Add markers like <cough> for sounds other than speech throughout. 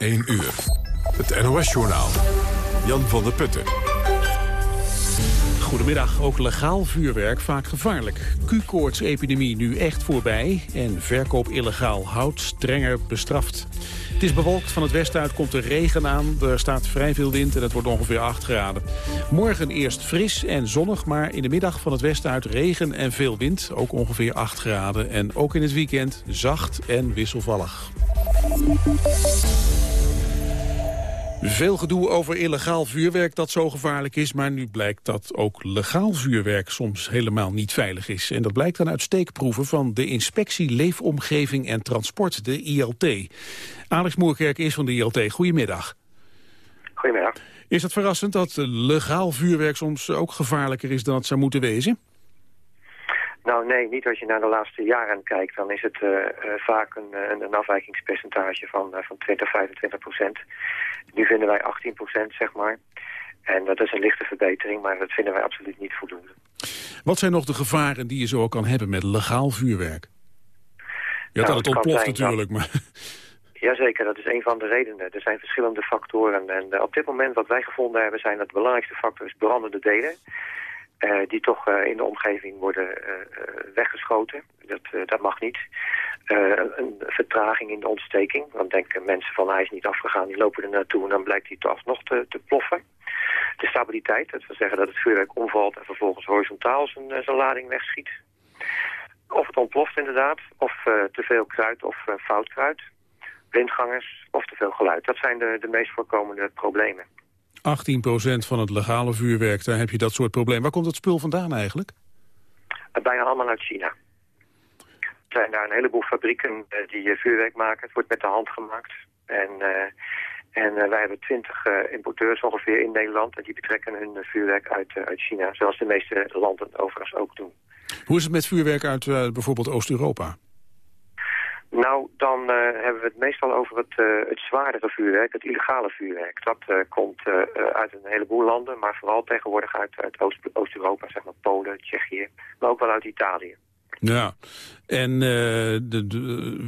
1 uur. Het NOS-journaal. Jan van der Putten. Goedemiddag. Ook legaal vuurwerk vaak gevaarlijk. Q-koorts-epidemie nu echt voorbij. En verkoop illegaal hout strenger bestraft. Het is bewolkt. Van het westen uit komt er regen aan. Er staat vrij veel wind en het wordt ongeveer 8 graden. Morgen eerst fris en zonnig, maar in de middag van het westen uit regen en veel wind. Ook ongeveer 8 graden. En ook in het weekend zacht en wisselvallig. Veel gedoe over illegaal vuurwerk dat zo gevaarlijk is... maar nu blijkt dat ook legaal vuurwerk soms helemaal niet veilig is. En dat blijkt dan uit steekproeven van de Inspectie Leefomgeving en Transport, de ILT. Alex Moerkerk is van de ILT. Goedemiddag. Goedemiddag. Is het verrassend dat legaal vuurwerk soms ook gevaarlijker is dan het zou moeten wezen? Nou nee, niet als je naar de laatste jaren kijkt. Dan is het uh, uh, vaak een, een, afwijkingspercentage van, uh, van 20, 25 procent. Nu vinden wij 18 procent, zeg maar. En dat is een lichte verbetering, maar dat vinden wij absoluut niet voldoende. Wat zijn nog de gevaren die je zo kan hebben met legaal vuurwerk? Ja, nou, dat het ontploft natuurlijk, maar... <laughs> Jazeker, dat is een van de redenen. Er zijn verschillende factoren. En op dit moment wat wij gevonden hebben zijn dat de belangrijkste factor is brandende delen. Uh, die toch uh, in de omgeving worden uh, weggeschoten. Dat, dat mag niet. een vertraging in de ontsteking. Dan denken mensen van hij is niet afgegaan, die lopen er naartoe en dan blijkt hij toch alsnog te, te ploffen. De stabiliteit, dat wil zeggen dat het vuurwerk omvalt en vervolgens horizontaal zijn, zijn lading wegschiet. Of het ontploft inderdaad, of te veel kruid of fout kruid. Blindgangers of te veel geluid. Dat zijn de, de meest voorkomende problemen. 18% van het legale vuurwerk, daar heb je dat soort probleem. Waar komt het spul vandaan eigenlijk? Bijna allemaal uit China. Er zijn daar een heleboel fabrieken uh, die vuurwerk maken. Het wordt met de hand gemaakt. En, uh, en uh, wij hebben twintig importeurs ongeveer in Nederland. En die betrekken hun vuurwerk uit, uit China. Zoals de meeste landen overigens ook doen. Hoe is het met vuurwerk uit bijvoorbeeld Oost-Europa? Nou, dan uh, hebben we het meestal over het, uh, het zwaardere vuurwerk, het illegale vuurwerk. Dat uh, komt uit een heleboel landen, maar vooral tegenwoordig uit, uit Oost-Europa, zeg maar Polen, Tsjechië, maar ook wel uit Italië. Ja, en de,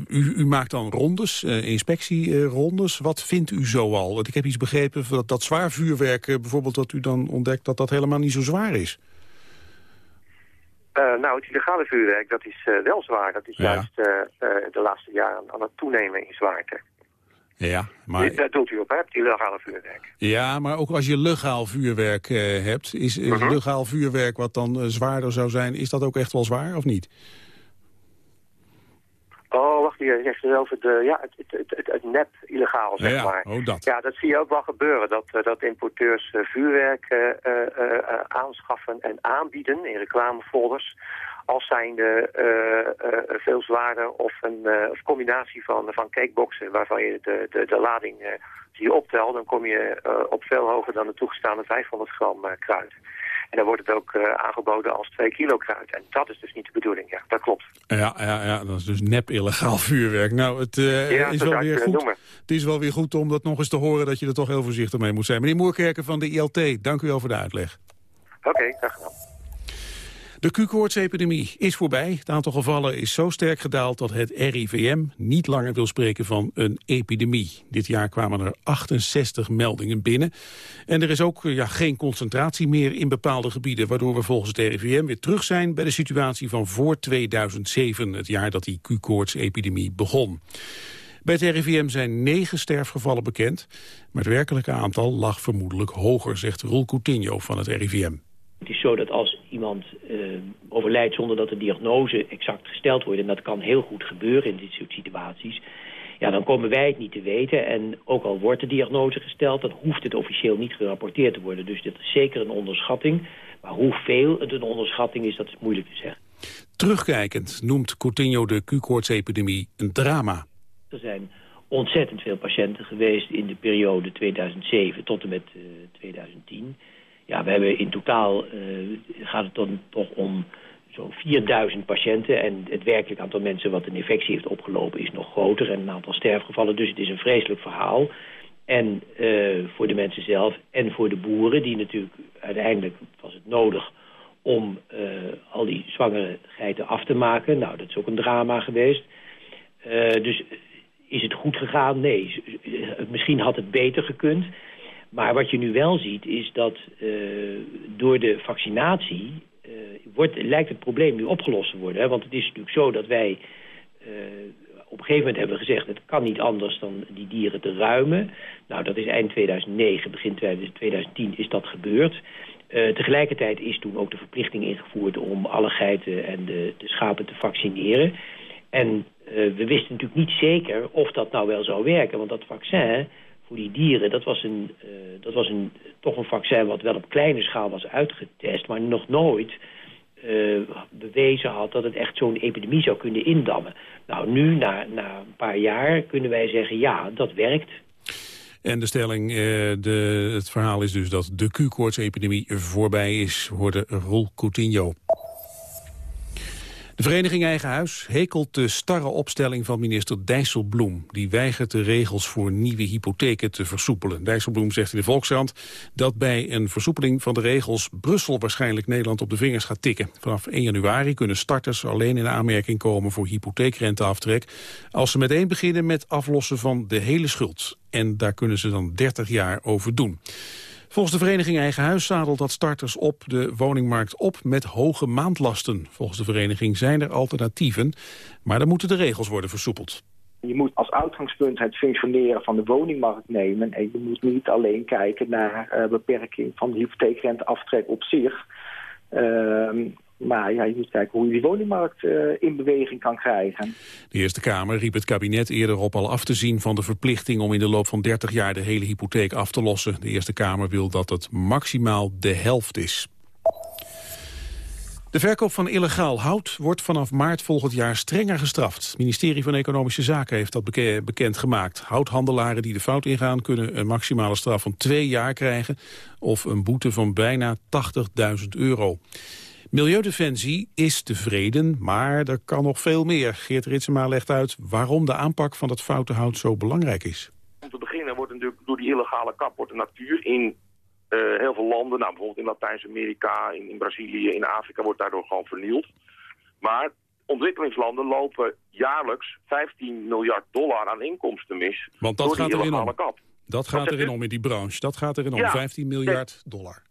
u, maakt dan rondes, inspectierondes. Wat vindt u zoal? Want ik heb iets begrepen dat dat zwaar vuurwerk, bijvoorbeeld dat u dan ontdekt dat dat helemaal niet zo zwaar is. Uh, nou, het illegale vuurwerk, dat is uh, wel zwaar. Dat is ja. juist uh, de laatste jaren aan het toenemen in zwaarte. Ja, maar... Daar doet u op, hè, het illegale vuurwerk. Ja, maar ook als je legaal vuurwerk hebt, is, -huh. legaal vuurwerk wat dan zwaarder zou zijn, is dat ook echt wel zwaar of niet? Oh, wacht, je zegt het over de, ja, het, het, het, het nep illegaal, zeg ja, maar. Oh, dat. Ja, dat zie je ook wel gebeuren. Dat, uh, dat importeurs uh, vuurwerk uh, aanschaffen en aanbieden in reclamefolders. Als zijnde veel zwaarder of een of combinatie van, van cakeboxen waarvan je de, de, de lading die je optelt, dan kom je op veel hoger dan de toegestaande 500 gram kruid. En dan wordt het ook uh, aangeboden als 2 kilo kruid. En dat is dus niet de bedoeling, ja, dat klopt. Ja, ja, ja dat is dus nep illegaal <laughs> vuurwerk. Nou, het, uh, ja, is wel weer goed. Noemen. het is wel weer goed om dat nog eens te horen... dat je er toch heel voorzichtig mee moet zijn. Meneer Moerkerken van de ILT, dank u wel voor de uitleg. Oké, okay, graag gedaan. De Q-koortsepidemie is voorbij. Het aantal gevallen is zo sterk gedaald dat het RIVM niet langer wil spreken van een epidemie. Dit jaar kwamen er 68 meldingen binnen. En er is ook ja, geen concentratie meer in bepaalde gebieden, waardoor we volgens het RIVM weer terug zijn bij de situatie van voor 2007, het jaar dat die Q-koortsepidemie begon. Bij het RIVM zijn negen sterfgevallen bekend, maar het werkelijke aantal lag vermoedelijk hoger, zegt Roel Coutinho van het RIVM. Het is zo dat als iemand uh, overlijdt zonder dat de diagnose exact gesteld wordt... en dat kan heel goed gebeuren in dit soort situaties... ja, dan komen wij het niet te weten. En ook al wordt de diagnose gesteld, dan hoeft het officieel niet gerapporteerd te worden. Dus dit is zeker een onderschatting. Maar hoeveel het een onderschatting is, dat is moeilijk te zeggen. Terugkijkend noemt Coutinho de Q-koortsepidemie een drama. Er zijn ontzettend veel patiënten geweest in de periode 2007 tot en met uh, 2010... Ja, we hebben in totaal, uh, gaat het dan toch om zo'n 4000 patiënten. En het werkelijk aantal mensen wat een infectie heeft opgelopen is nog groter. En een aantal sterfgevallen. Dus het is een vreselijk verhaal. En uh, voor de mensen zelf en voor de boeren, die natuurlijk uiteindelijk was het nodig om uh, al die zwangere geiten af te maken. Nou, dat is ook een drama geweest. Dus is het goed gegaan? Nee. misschien had het beter gekund. Maar wat je nu wel ziet is dat door de vaccinatie... wordt, lijkt het probleem nu opgelost te worden. Hè? Want het is natuurlijk zo dat wij op een gegeven moment hebben gezegd... het kan niet anders dan die dieren te ruimen. Nou, dat is eind 2009, begin 2010 is dat gebeurd. Tegelijkertijd is toen ook de verplichting ingevoerd om alle geiten en de, de schapen te vaccineren. En we wisten natuurlijk niet zeker of dat nou wel zou werken. Want dat vaccin die dieren, dat was, een, uh, dat was een, toch een vaccin wat wel op kleine schaal was uitgetest... maar nog nooit bewezen had dat het echt zo'n epidemie zou kunnen indammen. Nou, nu, na, na een paar jaar, kunnen wij zeggen, ja, dat werkt. En de stelling, eh, de, het verhaal is dus dat de Q-koortsepidemie voorbij is, hoorde Roel Coutinho. De vereniging Eigen Huis hekelt de starre opstelling van minister Dijsselbloem. Die weigert de regels voor nieuwe hypotheken te versoepelen. Dijsselbloem zegt in de Volkskrant dat bij een versoepeling van de regels... Brussel waarschijnlijk Nederland op de vingers gaat tikken. Vanaf 1 januari kunnen starters alleen in aanmerking komen voor hypotheekrenteaftrek... als ze meteen beginnen met aflossen van de hele schuld. En daar kunnen ze dan 30 jaar over doen. Volgens de vereniging Eigen Huis zadelt dat starters op de woningmarkt op met hoge maandlasten. Volgens de vereniging zijn er alternatieven, maar dan moeten de regels worden versoepeld. Je moet als uitgangspunt het functioneren van de woningmarkt nemen. En je moet niet alleen kijken naar uh, beperking van de hypotheekrenteaftrek op zich. Uh, maar ja, je moet kijken hoe je die woningmarkt uh, in beweging kan krijgen. De Eerste Kamer riep het kabinet eerder op al af te zien van de verplichting om in de loop van 30 jaar de hele hypotheek af te lossen. De Eerste Kamer wil dat het maximaal de helft is. De verkoop van illegaal hout wordt vanaf maart volgend jaar strenger gestraft. Het ministerie van Economische Zaken heeft dat bekend gemaakt. Houthandelaren die de fout ingaan kunnen een maximale straf van twee jaar krijgen... of een boete van bijna 80.000 euro. Milieudefensie is tevreden, maar er kan nog veel meer. Geert Ritsema legt uit waarom de aanpak van het foute hout zo belangrijk is. Om te beginnen wordt natuurlijk door die illegale kap wordt de natuur in uh, heel veel landen, nou, bijvoorbeeld in Latijns-Amerika, in, in Brazilië, in Afrika, wordt daardoor gewoon vernield. Maar ontwikkelingslanden lopen jaarlijks 15 miljard dollar aan inkomsten mis Want dat door gaat die illegale om. kap. Dat gaat erin om in die branche. Dat gaat erin om, ja, 15 miljard dollar.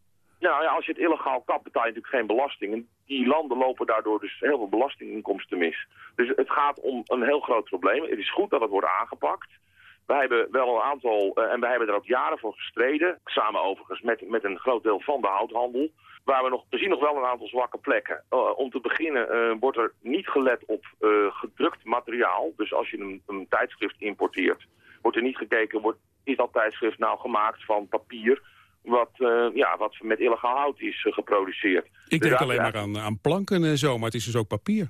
Nou ja, als je het illegaal kapt, betaal je natuurlijk geen belasting. En die landen lopen daardoor dus heel veel belastinginkomsten mis. Dus het gaat om een heel groot probleem. Het is goed dat het wordt aangepakt. Wij hebben wel een aantal, uh, en wij hebben er ook jaren voor gestreden, samen overigens met, met een groot deel van de houthandel, waar we nog, we zien nog wel een aantal zwakke plekken. Uh, om te beginnen uh, wordt er niet gelet op gedrukt materiaal. Dus als je een, een, tijdschrift importeert, wordt er niet gekeken, wordt, is dat tijdschrift nou gemaakt van papier wat, uh, ja, wat met illegaal hout is uh, geproduceerd. Ik dus denk alleen maar aan, aan planken en zo, maar het is dus ook papier.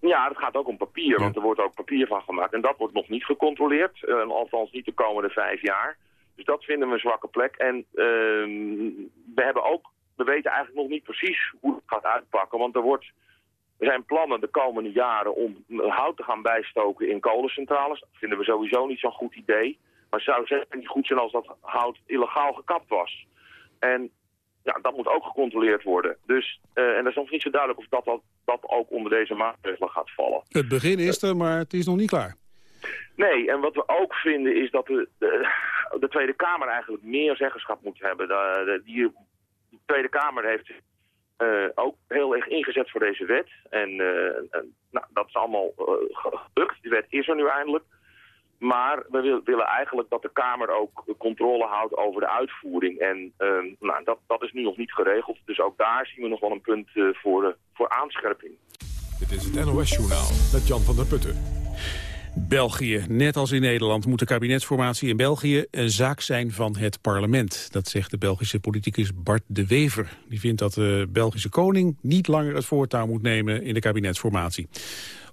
Ja, het gaat ook om papier, ja. want er wordt ook papier van gemaakt. En dat wordt nog niet gecontroleerd, uh, althans niet de komende vijf jaar. Dus dat vinden we een zwakke plek. En ehm, we hebben ook, we weten eigenlijk nog niet precies hoe het gaat uitpakken, want er wordt... Er zijn plannen de komende jaren om hout te gaan bijstoken in kolencentrales. Dat vinden we sowieso niet zo'n goed idee. Maar zou zeker niet goed zijn als dat hout illegaal gekapt was. En ja, dat moet ook gecontroleerd worden. Dus, uh, en dat is nog niet zo duidelijk of dat, dat, dat ook onder deze maatregelen gaat vallen. Het begin is er, maar het is nog niet klaar. Nee, en wat we ook vinden is dat de, de, de Tweede Kamer eigenlijk meer zeggenschap moet hebben. De, de, die, de Tweede Kamer heeft uh, ook heel erg ingezet voor deze wet. En, uh, en nou, dat is allemaal gelukt. Die wet is er nu eindelijk. Maar we willen eigenlijk dat de Kamer ook controle houdt over de uitvoering. En uh, nou, dat, dat is nu nog niet geregeld. Dus ook daar zien we nog wel een punt uh, voor, uh, voor aanscherping. Dit is het NOS-journaal met Jan van der Putten. België. Net als in Nederland moet de kabinetsformatie in België een zaak zijn van het parlement. Dat zegt de Belgische politicus Bart de Wever. Die vindt dat de Belgische koning niet langer het voortouw moet nemen in de kabinetsformatie.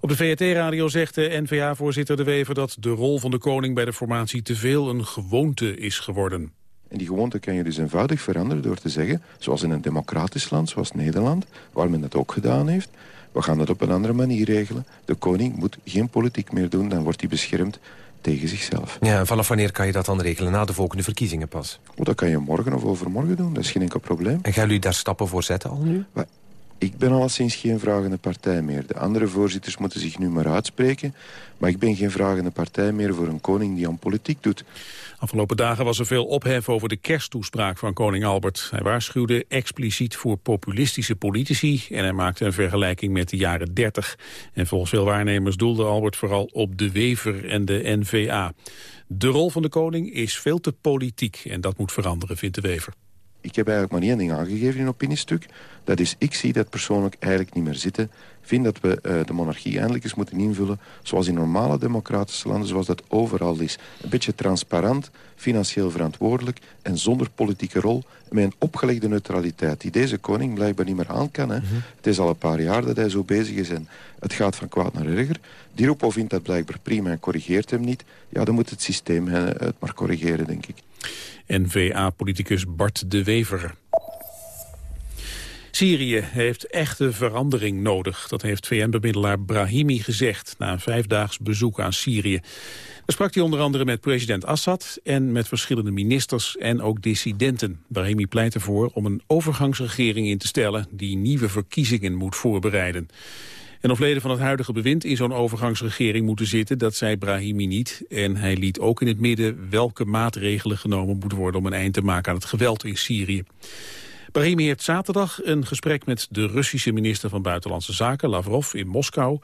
Op de VRT-radio zegt de N-VA-voorzitter de Wever dat de rol van de koning bij de formatie te veel een gewoonte is geworden. En die gewoonte kan je dus eenvoudig veranderen door te zeggen, zoals in een democratisch land zoals Nederland, waar men dat ook gedaan heeft, we gaan dat op een andere manier regelen. De koning moet geen politiek meer doen, dan wordt hij beschermd tegen zichzelf. Ja, en vanaf wanneer kan je dat dan regelen? Na de volgende verkiezingen pas? Oh, dat kan je morgen of overmorgen doen, dat is geen enkel probleem. En gaan jullie daar stappen voor zetten al nu? Ik ben alleszins geen vragende partij meer. De andere voorzitters moeten zich nu maar uitspreken. Maar ik ben geen vragende partij meer voor een koning die aan politiek doet. Afgelopen dagen was er veel ophef over de kersttoespraak van koning Albert. Hij waarschuwde expliciet voor populistische politici... en hij maakte een vergelijking met de jaren 30. En volgens veel waarnemers doelde Albert vooral op de Wever en de NVA. De rol van de koning is veel te politiek en dat moet veranderen, vindt de Wever. Ik heb eigenlijk maar één ding aangegeven in een opiniestuk. Dat is, ik zie dat persoonlijk eigenlijk niet meer zitten. vind dat we uh, de monarchie eindelijk eens moeten invullen... zoals in normale democratische landen, zoals dat overal is. Een beetje transparant, financieel verantwoordelijk... en zonder politieke rol, met een opgelegde neutraliteit... die deze koning blijkbaar niet meer aan kan. Hè. Mhm. Het is al een paar jaar dat hij zo bezig is en het gaat van kwaad naar erger. Diropo vindt dat blijkbaar prima en corrigeert hem niet. Ja, dan moet het systeem het maar corrigeren, denk ik. N-VA-politicus Bart de Wever. Syrië heeft echte verandering nodig. Dat heeft VN-bemiddelaar Brahimi gezegd na een vijfdaags bezoek aan Syrië. Daar sprak hij onder andere met president Assad en met verschillende ministers en ook dissidenten. Brahimi pleit ervoor om een overgangsregering in te stellen die nieuwe verkiezingen moet voorbereiden. En of leden van het huidige bewind in zo'n overgangsregering moeten zitten, dat zei Brahimi niet. En hij liet ook in het midden welke maatregelen genomen moeten worden om een eind te maken aan het geweld in Syrië. Brahimi heeft zaterdag een gesprek met de Russische minister van Buitenlandse Zaken, Lavrov, in Moskou.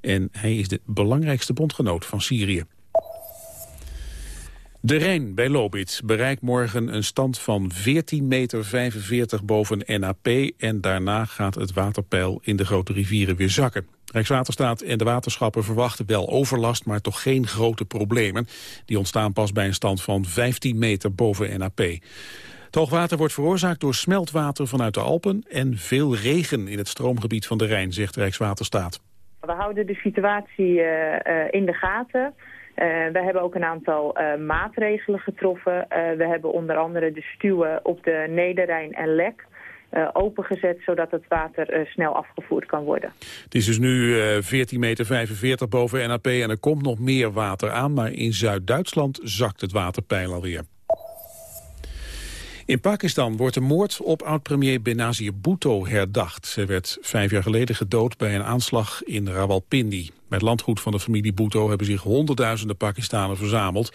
En hij is de belangrijkste bondgenoot van Syrië. De Rijn bij Lobit bereikt morgen een stand van 14,45 meter boven NAP... en daarna gaat het waterpeil in de grote rivieren weer zakken. Rijkswaterstaat en de waterschappen verwachten wel overlast... maar toch geen grote problemen. Die ontstaan pas bij een stand van 15 meter boven NAP. Het hoogwater wordt veroorzaakt door smeltwater vanuit de Alpen... en veel regen in het stroomgebied van de Rijn, zegt Rijkswaterstaat. We houden de situatie uh, uh, in de gaten... Uh, we hebben ook een aantal uh, maatregelen getroffen. Uh, we hebben onder andere de stuwen op de Nederrijn en Lek opengezet... zodat het water snel afgevoerd kan worden. Het is dus nu 14,45 meter boven NAP en er komt nog meer water aan... maar in Zuid-Duitsland zakt het waterpeil alweer. In Pakistan wordt de moord op oud-premier Benazir Bhutto herdacht. Ze werd vijf jaar geleden gedood bij een aanslag in Rawalpindi. Het landgoed van de familie Bhutto hebben zich honderdduizenden Pakistanen verzameld.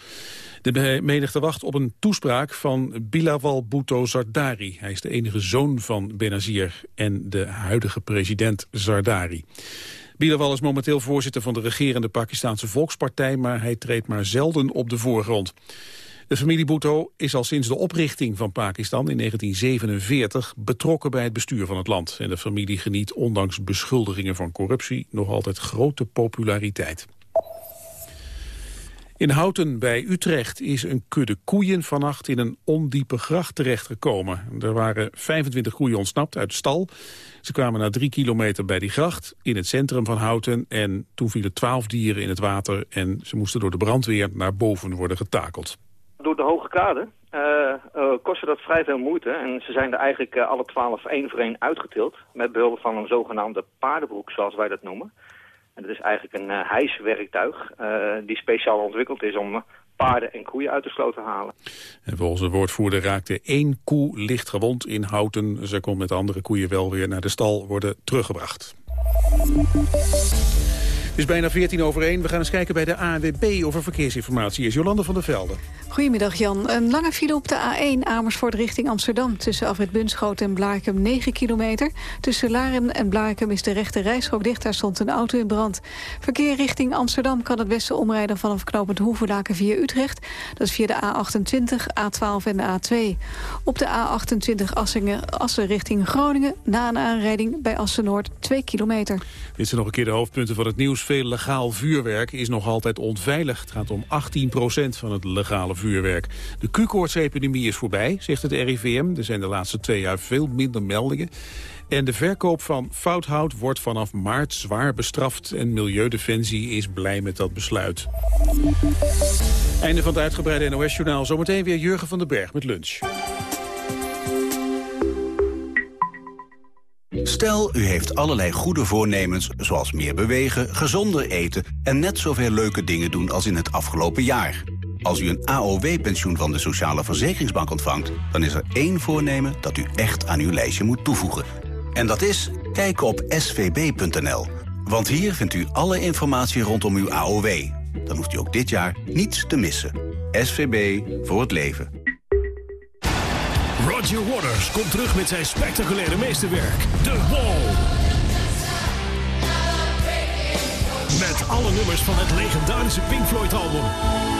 De menigte wacht op een toespraak van Bilawal Bhutto Zardari. Hij is de enige zoon van Benazir en de huidige president Zardari. Bilawal is momenteel voorzitter van de regerende Pakistanse Volkspartij... maar hij treedt maar zelden op de voorgrond. De familie Bhutto is al sinds de oprichting van Pakistan in 1947 betrokken bij het bestuur van het land. En de familie geniet ondanks beschuldigingen van corruptie nog altijd grote populariteit. In Houten bij Utrecht is een kudde koeien vannacht in een ondiepe gracht terechtgekomen. Er waren 25 koeien ontsnapt uit stal. Ze kwamen na drie kilometer bij die gracht in het centrum van Houten. En toen vielen twaalf dieren in het water en ze moesten door de brandweer naar boven worden getakeld. Door de hoge kade uh, uh, kostte dat vrij veel moeite. En ze zijn er eigenlijk uh, alle twaalf één voor één uitgetild. Met behulp van een zogenaamde paardenbroek, zoals wij dat noemen. En dat is eigenlijk een hijswerktuig die speciaal ontwikkeld is om paarden en koeien uit de sloot te halen. En volgens de woordvoerder raakte één koe licht gewond in Houten. Ze kon met de andere koeien wel weer naar de stal worden teruggebracht. Het is bijna 14 over 1. We gaan eens kijken bij de ANWB over verkeersinformatie. Is Jolande van der Velde. Goedemiddag Jan. Een lange file op de A1 Amersfoort richting Amsterdam. Tussen Afrit Bunschoten en Blaakem 9 kilometer. Tussen Laren en Blaakem is de rechte rijstrook dicht. Daar stond een auto in brand. Verkeer richting Amsterdam kan het beste omrijden vanaf knooppunt Hoevenlaken via Utrecht. Dat is via de A28, A12 en de A2. Op de A28 Assingen, Assen richting Groningen. Na een aanrijding bij Assen-Noord 2 kilometer. Dit zijn nog een keer de hoofdpunten van het nieuws. Veel legaal vuurwerk is nog altijd onveilig. Het gaat om 18% van het legale. De Q-koortsepidemie is voorbij, zegt het RIVM. Er zijn de laatste twee jaar veel minder meldingen. En de verkoop van fouthout wordt vanaf maart zwaar bestraft... en Milieudefensie is blij met dat besluit. Einde van het uitgebreide NOS-journaal. Zometeen weer Jurgen van den Berg met lunch. Stel, u heeft allerlei goede voornemens, zoals meer bewegen, gezonder eten... en net zoveel leuke dingen doen als in het afgelopen jaar. Als u een AOW-pensioen van de Sociale Verzekeringsbank ontvangt... dan is er één voornemen dat u echt aan uw lijstje moet toevoegen. En dat is Kijk op svb.nl. Want hier vindt u alle informatie rondom uw AOW. Dan hoeft u ook dit jaar niets te missen. SVB voor het leven. Roger Waters komt terug met zijn spectaculaire meesterwerk, The Wall. Met alle nummers van het legendarische Pink Floyd-album.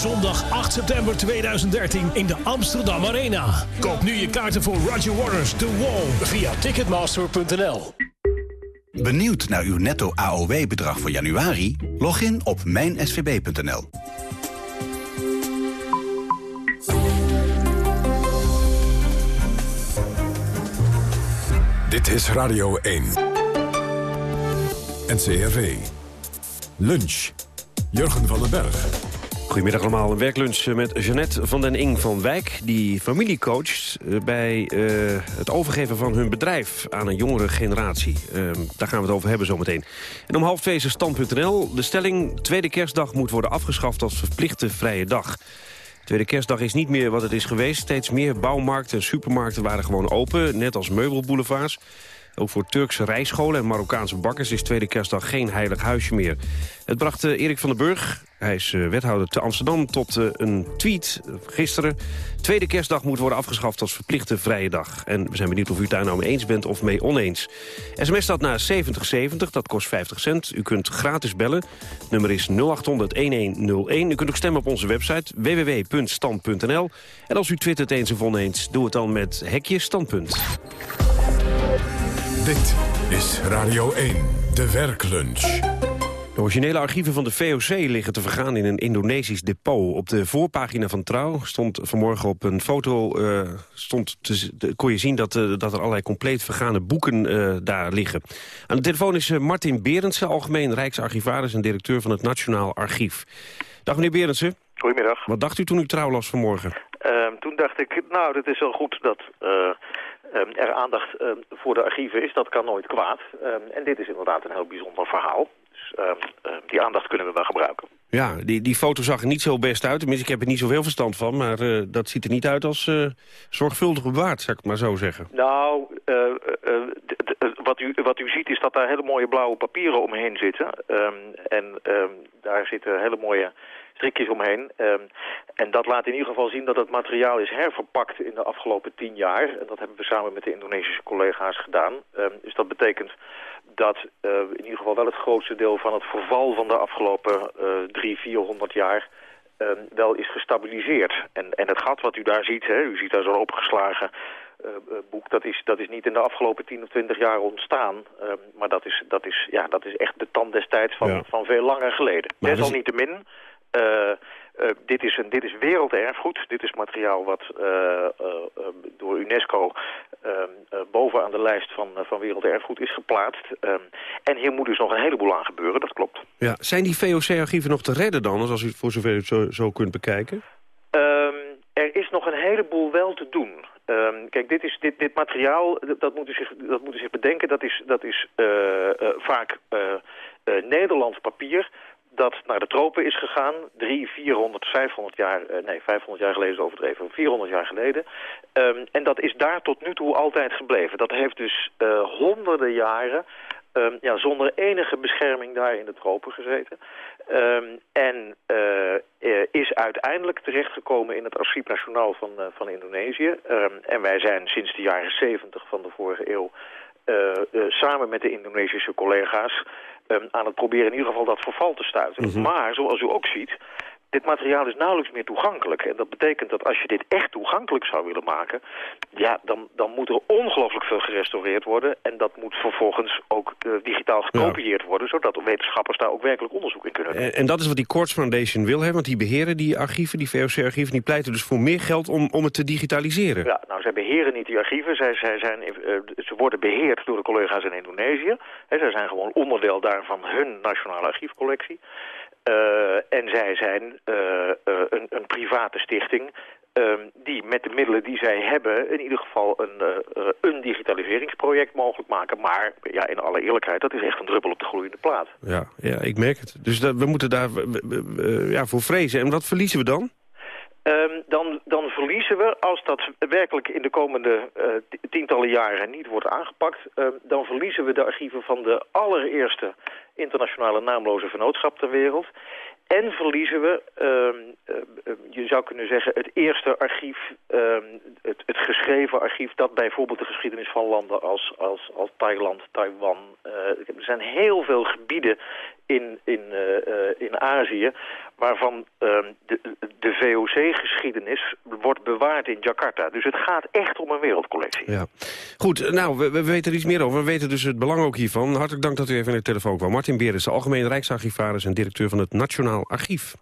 Zondag 8 september 2013 in de Amsterdam Arena. Koop nu je kaarten voor Roger Waters The Wall via ticketmaster.nl. Benieuwd naar uw netto AOW-bedrag voor januari? Log in op mijnsvb.nl. Dit is Radio 1. NCRV. Lunch. Jurgen van den Berg. Goedemiddag allemaal, een werklunch met Jeannette van den Ing van Wijk... die familie coacht eh, bij uh, het overgeven van hun bedrijf aan een jongere generatie. Uh, daar gaan we het over hebben zometeen. En om half twee is stand.nl. De stelling tweede kerstdag moet worden afgeschaft als verplichte vrije dag. Tweede kerstdag is niet meer wat het is geweest. Steeds meer bouwmarkten en supermarkten waren gewoon open, net als meubelboulevards. Ook voor Turkse rijscholen en Marokkaanse bakkers is tweede kerstdag geen heilig huisje meer. Het bracht uh, Erik van den Burg, hij is uh, wethouder te Amsterdam, tot uh, een tweet gisteren. Tweede kerstdag moet worden afgeschaft als verplichte vrije dag. En we zijn benieuwd of u daar nou mee eens bent of mee oneens. SMS staat naar 7070, dat kost 50 cent. U kunt gratis bellen. Nummer is 0800-1101. U kunt ook stemmen op onze website www.stand.nl. En als u twittert eens of oneens, doe het dan met hekje standpunt. Dit is Radio 1, de werklunch. De originele archieven van de VOC liggen te vergaan in een Indonesisch depot. Op de voorpagina van Trouw stond vanmorgen op een foto... Uh, stond te, kon je zien dat, uh, dat er allerlei compleet vergane boeken uh, daar liggen. Aan de telefoon is Martin Berendsen, algemeen Rijksarchivaris... en directeur van het Nationaal Archief. Dag meneer Berendsen. Goedemiddag. Wat dacht u toen u Trouw las vanmorgen? Ehm, toen dacht ik, nou, het is wel goed dat um, er aandacht um, voor de archieven is. Dat kan nooit kwaad. Um, en dit is inderdaad een heel bijzonder verhaal. Dus die aandacht kunnen we wel gebruiken. Ja, die, die foto zag er niet zo best uit. Tenminste, ik heb er niet zoveel verstand van. Maar uh, dat ziet er niet uit als uh, zorgvuldig bewaard, zou ik maar zo zeggen. Nou, uh, wat, u, wat u ziet is dat daar hele mooie blauwe papieren omheen zitten. en daar zitten hele mooie strikjes omheen. Um, en dat laat in ieder geval zien dat het materiaal is herverpakt in de afgelopen tien jaar. En dat hebben we samen met de Indonesische collega's gedaan. Dus dat betekent dat uh, in ieder geval wel het grootste deel van het verval van de afgelopen uh, drie, vierhonderd jaar um, wel is gestabiliseerd. En, en het gat wat u daar ziet, hè, u ziet daar zo'n opgeslagen uh, boek, dat is, dat is niet in de afgelopen 10 of 20 jaar ontstaan. Um, maar dat is, dat, is, ja, dat is echt de tand destijds van, ja. van veel langer geleden. Maar Desalniettemin... Uh, uh, dit, is een, dit is werelderfgoed. Dit is materiaal wat uh, uh, door UNESCO bovenaan de lijst van, van werelderfgoed is geplaatst. Um, en hier moet dus nog een heleboel aan gebeuren, dat klopt. Ja, zijn die VOC-archieven nog te redden dan, als u het voor zover u het zo, zo kunt bekijken? Er is nog een heleboel wel te doen. Um, kijk, dit, is, dit, dit materiaal, dat moet, u zich, dat moet u zich bedenken, dat is, dat is vaak Nederlands papier dat naar de tropen is gegaan. Drie, 400, 500 jaar, uh, nee, 500 jaar geleden is overdreven, 400 jaar geleden. Um, en dat is daar tot nu toe altijd gebleven. Dat heeft dus uh, honderden jaren um, ja, zonder enige bescherming daar in de tropen gezeten. Um, en uh, is uiteindelijk terechtgekomen in het Archief Nationaal van, van Indonesië. en wij zijn sinds de jaren 70 van de vorige eeuw samen met de Indonesische collega's um, aan het proberen in ieder geval dat verval te stuiten. Mm -hmm. Maar, zoals u ook ziet, dit materiaal is nauwelijks meer toegankelijk. En dat betekent dat als je dit echt toegankelijk zou willen maken... ja, dan, dan moet er ongelooflijk veel gerestaureerd worden. En dat moet vervolgens ook uh, digitaal gekopieerd ja. worden... zodat wetenschappers daar ook werkelijk onderzoek in kunnen doen. En, en dat is wat die Quartz Foundation wil, hè? want die beheren die archieven, die VOC-archieven... die pleiten dus voor meer geld om, om het te digitaliseren. Ja, nou, zij beheren niet die archieven. Zij, zij zijn, uh, ze worden beheerd door de collega's in Indonesië. He, zij zijn gewoon onderdeel daarvan hun nationale archiefcollectie. Uh, en zij zijn uh, uh, een, een, private stichting um, die met de middelen die zij hebben in ieder geval een, een digitaliseringsproject mogelijk maken. Maar ja, in alle eerlijkheid, dat is echt een druppel op de gloeiende plaat. Ja, ja ik merk het. Dus we moeten daar ja, voor vrezen. En wat verliezen we dan? Ehm, dan, dan verliezen we, als dat werkelijk in de komende eh, tientallen jaren niet wordt aangepakt... ehm, dan verliezen we de archieven van de allereerste internationale naamloze vennootschap ter wereld. En verliezen we, ehm, eh, eh, je zou kunnen zeggen, het eerste archief, het, het geschreven archief... dat bijvoorbeeld de geschiedenis van landen als, als, als Thailand, Taiwan... eh, er zijn heel veel gebieden in, in, eh, eh, in Azië waarvan ehm, de, de VOC-geschiedenis wordt bewaard in Jakarta. Dus het gaat echt om een wereldcollectie. Ja. Goed, nou, we, we weten er iets meer over. We weten dus het belang ook hiervan. Hartelijk dank dat u even in de telefoon kwam. Martin Beres, Algemeen Rijksarchivaris en directeur van het Nationaal Archief.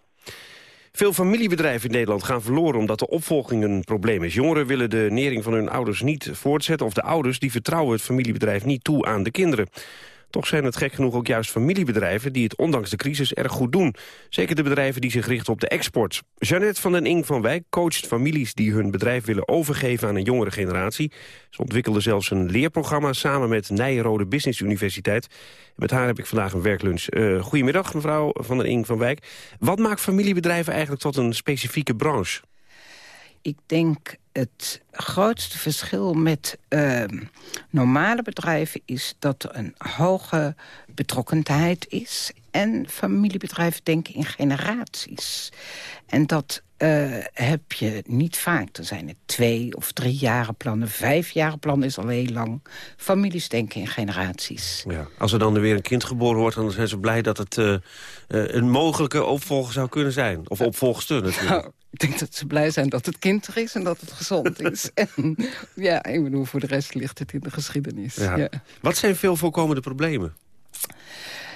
Veel familiebedrijven in Nederland gaan verloren omdat de opvolging een probleem is. Jongeren willen de nering van hun ouders niet voortzetten... of de ouders die vertrouwen het familiebedrijf niet toe aan de kinderen. Toch zijn het gek genoeg ook juist familiebedrijven... die het ondanks de crisis erg goed doen. Zeker de bedrijven die zich richten op de export. Jeannette van den Ing van Wijk coacht families... die hun bedrijf willen overgeven aan een jongere generatie. Ze ontwikkelde zelfs een leerprogramma... samen met Nijrode Business Universiteit. Met haar heb ik vandaag een werklunch. Uh, goedemiddag, mevrouw van den Ing van Wijk. Wat maakt familiebedrijven eigenlijk tot een specifieke branche? Ik denk het grootste verschil met uh, normale bedrijven is dat er een hoge betrokkenheid is. En familiebedrijven denken in generaties. En dat uh, heb je niet vaak. Er zijn er twee of drie jaren plannen. Vijf jaren plannen is al heel lang. Families denken in generaties. Ja. Als er dan weer een kind geboren wordt... dan zijn ze blij dat het uh, uh, een mogelijke opvolger zou kunnen zijn. Of opvolgster natuurlijk. <laughs> Ik denk dat ze blij zijn dat het kind er is en dat het gezond is. <laughs> en ja, ik bedoel, voor de rest ligt het in de geschiedenis. Ja. Ja. Wat zijn veel voorkomende problemen?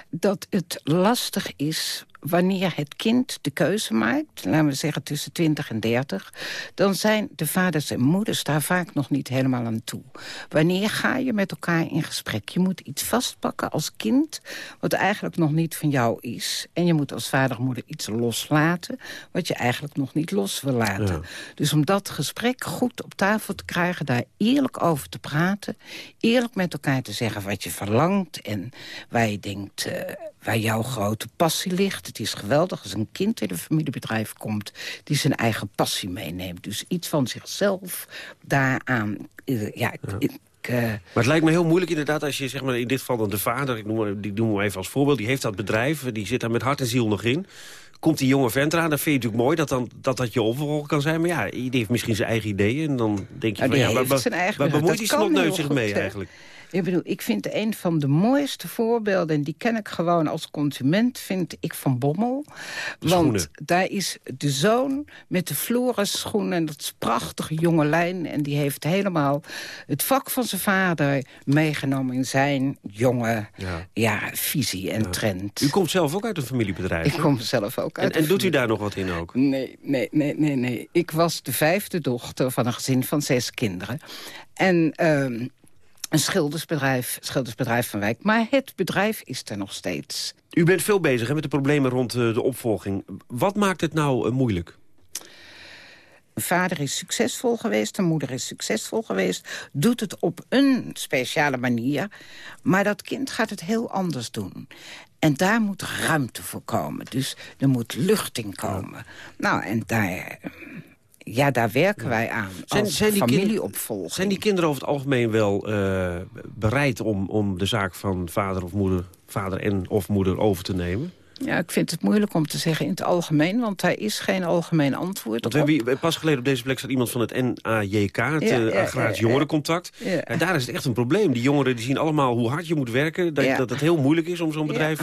Dat het lastig is wanneer het kind de keuze maakt... laten we zeggen tussen 20 en 30... dan zijn de vaders en moeders daar vaak nog niet helemaal aan toe. Wanneer ga je met elkaar in gesprek? Je moet iets vastpakken als kind... wat eigenlijk nog niet van jou is. En je moet als vader en moeder iets loslaten... wat je eigenlijk nog niet los wil laten. Ja. Dus om dat gesprek goed op tafel te krijgen... daar eerlijk over te praten... eerlijk met elkaar te zeggen wat je verlangt... en waar je denkt... Uh, waar jouw grote passie ligt. Het is geweldig als een kind in een familiebedrijf komt... die zijn eigen passie meeneemt. Dus iets van zichzelf daaraan... Uh, ja, ja. Ik, uh... Maar het lijkt me heel moeilijk inderdaad als je zeg maar, in dit geval dan de vader... ik noem maar, die noem maar even als voorbeeld, die heeft dat bedrijf... die zit daar met hart en ziel nog in komt die jonge vent eraan, dan vind je het natuurlijk mooi dat dan, dat, dat je opvolger kan zijn. Maar ja, die heeft misschien zijn eigen ideeën. En dan denk je, ja, van, ja, waar, waar, waar bemoeit die snotneus zich mee eigenlijk? Ik bedoel, ik vind een van de mooiste voorbeelden... en die ken ik gewoon als consument, vind ik van Bommel. Want daar is de zoon met de schoenen... en dat is prachtige jonge lijn. En die heeft helemaal het vak van zijn vader meegenomen... in zijn jonge ja. Ja, visie en ja. trend. U komt zelf ook uit een familiebedrijf? Ik kom zelf ook uit En, en doet u daar nog wat in ook? Nee, nee, nee, nee, nee. Ik was de vijfde dochter van een gezin van zes kinderen. En... Uh, een schildersbedrijf, schildersbedrijf van Wijk. Maar het bedrijf is er nog steeds. U bent veel bezig hè, met de problemen rond uh, de opvolging. Wat maakt het nou uh, moeilijk? Een vader is succesvol geweest, een moeder is succesvol geweest. Doet het op een speciale manier. Maar dat kind gaat het heel anders doen. En daar moet ruimte voor komen. Dus er moet lucht in komen. Nou, en daar... Ja, daar werken wij aan zijn, als zijn familieopvolging. Zijn die kinderen over het algemeen wel uh, bereid om, om de zaak van vader of moeder, vader en of moeder over te nemen? Ja, ik vind het moeilijk om te zeggen in het algemeen, want daar is geen algemeen antwoord want we hebben pas geleden op deze plek staat iemand van het NAJK, het ja, ja, Agrarisch ja, Jongerencontact. En daar is het echt een probleem. Die jongeren die zien allemaal hoe hard je moet werken, dat, dat het heel moeilijk is om zo'n bedrijf,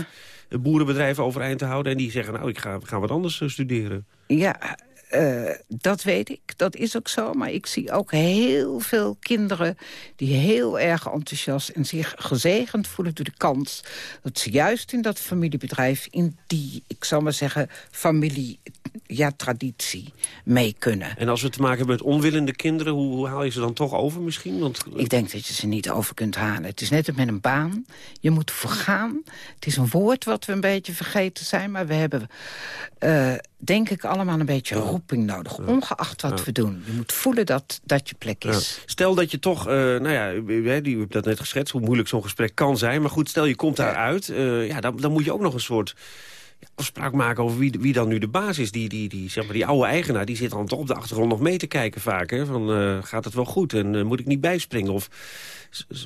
boerenbedrijf overeind te houden. En die zeggen, nou, ik ga, ga wat anders studeren. Ja, uh, dat weet ik, dat is ook zo. Maar ik zie ook heel veel kinderen die heel erg enthousiast... en zich gezegend voelen door de kans... dat ze juist in dat familiebedrijf, in die, ik zal maar zeggen... familie, ja, traditie mee kunnen. En als we te maken hebben met onwillende kinderen... hoe, hoe haal je ze dan toch over misschien? Want... Ik denk dat je ze niet over kunt halen. Het is net als met een baan. Je moet ervoor gaan. Het is een woord wat we een beetje vergeten zijn... maar we hebben... Uh, denk ik allemaal een beetje roeping nodig. Ongeacht wat ja. we doen. Je moet voelen dat dat je plek is. Ja. Stel dat je toch, uh, nou ja, u hebt dat net geschetst... hoe moeilijk zo'n gesprek kan zijn. Maar goed, stel je komt daaruit. Uh, ja, dan, dan moet je ook nog een soort afspraak maken over wie, wie dan nu de baas is. Die, die, die, zeg maar, die oude eigenaar die zit dan toch op de achtergrond nog mee te kijken vaak. Hè? Van, eh, gaat het wel goed en eh, moet ik niet bijspringen? Of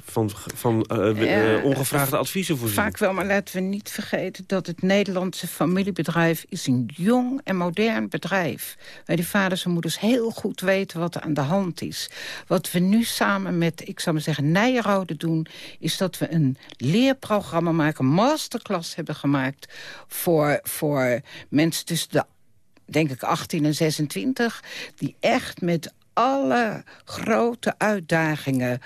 van, van eh, ongevraagde adviezen voorzien. Vaak wel, maar laten we niet vergeten dat het Nederlandse familiebedrijf is een jong en modern bedrijf. Waar die vaders en moeders heel goed weten wat er aan de hand is. Wat we nu samen met, ik zou maar zeggen, Nijrode doen... is dat we een leerprogramma maken, een masterclass hebben gemaakt... voor, voor mensen tussen de denk ik 18 en 26... die echt met alle grote uitdagingen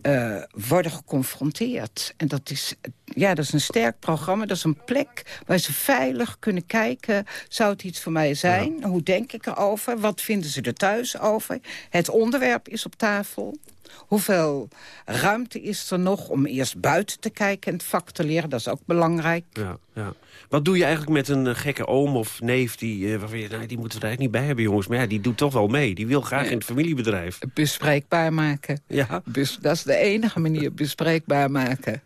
eh, worden geconfronteerd. En dat is, ja, dat is een sterk programma. Dat is een plek waar ze veilig kunnen kijken. Zou het iets voor mij zijn? Hoe denk ik erover? Wat vinden ze er thuis over? Het onderwerp is op tafel. Hoeveel ruimte is er nog om eerst buiten te kijken en het vak te leren? Dat is ook belangrijk. Ja, ja. Wat doe je eigenlijk met een eh, gekke oom of neef... die, eh, waarvan je, nou, die moeten we er eigenlijk niet bij hebben, jongens. Maar ja, die doet toch wel mee. Die wil graag in het familiebedrijf. Bespreekbaar maken. Ja. Bes- dat is de enige manier, bespreekbaar maken.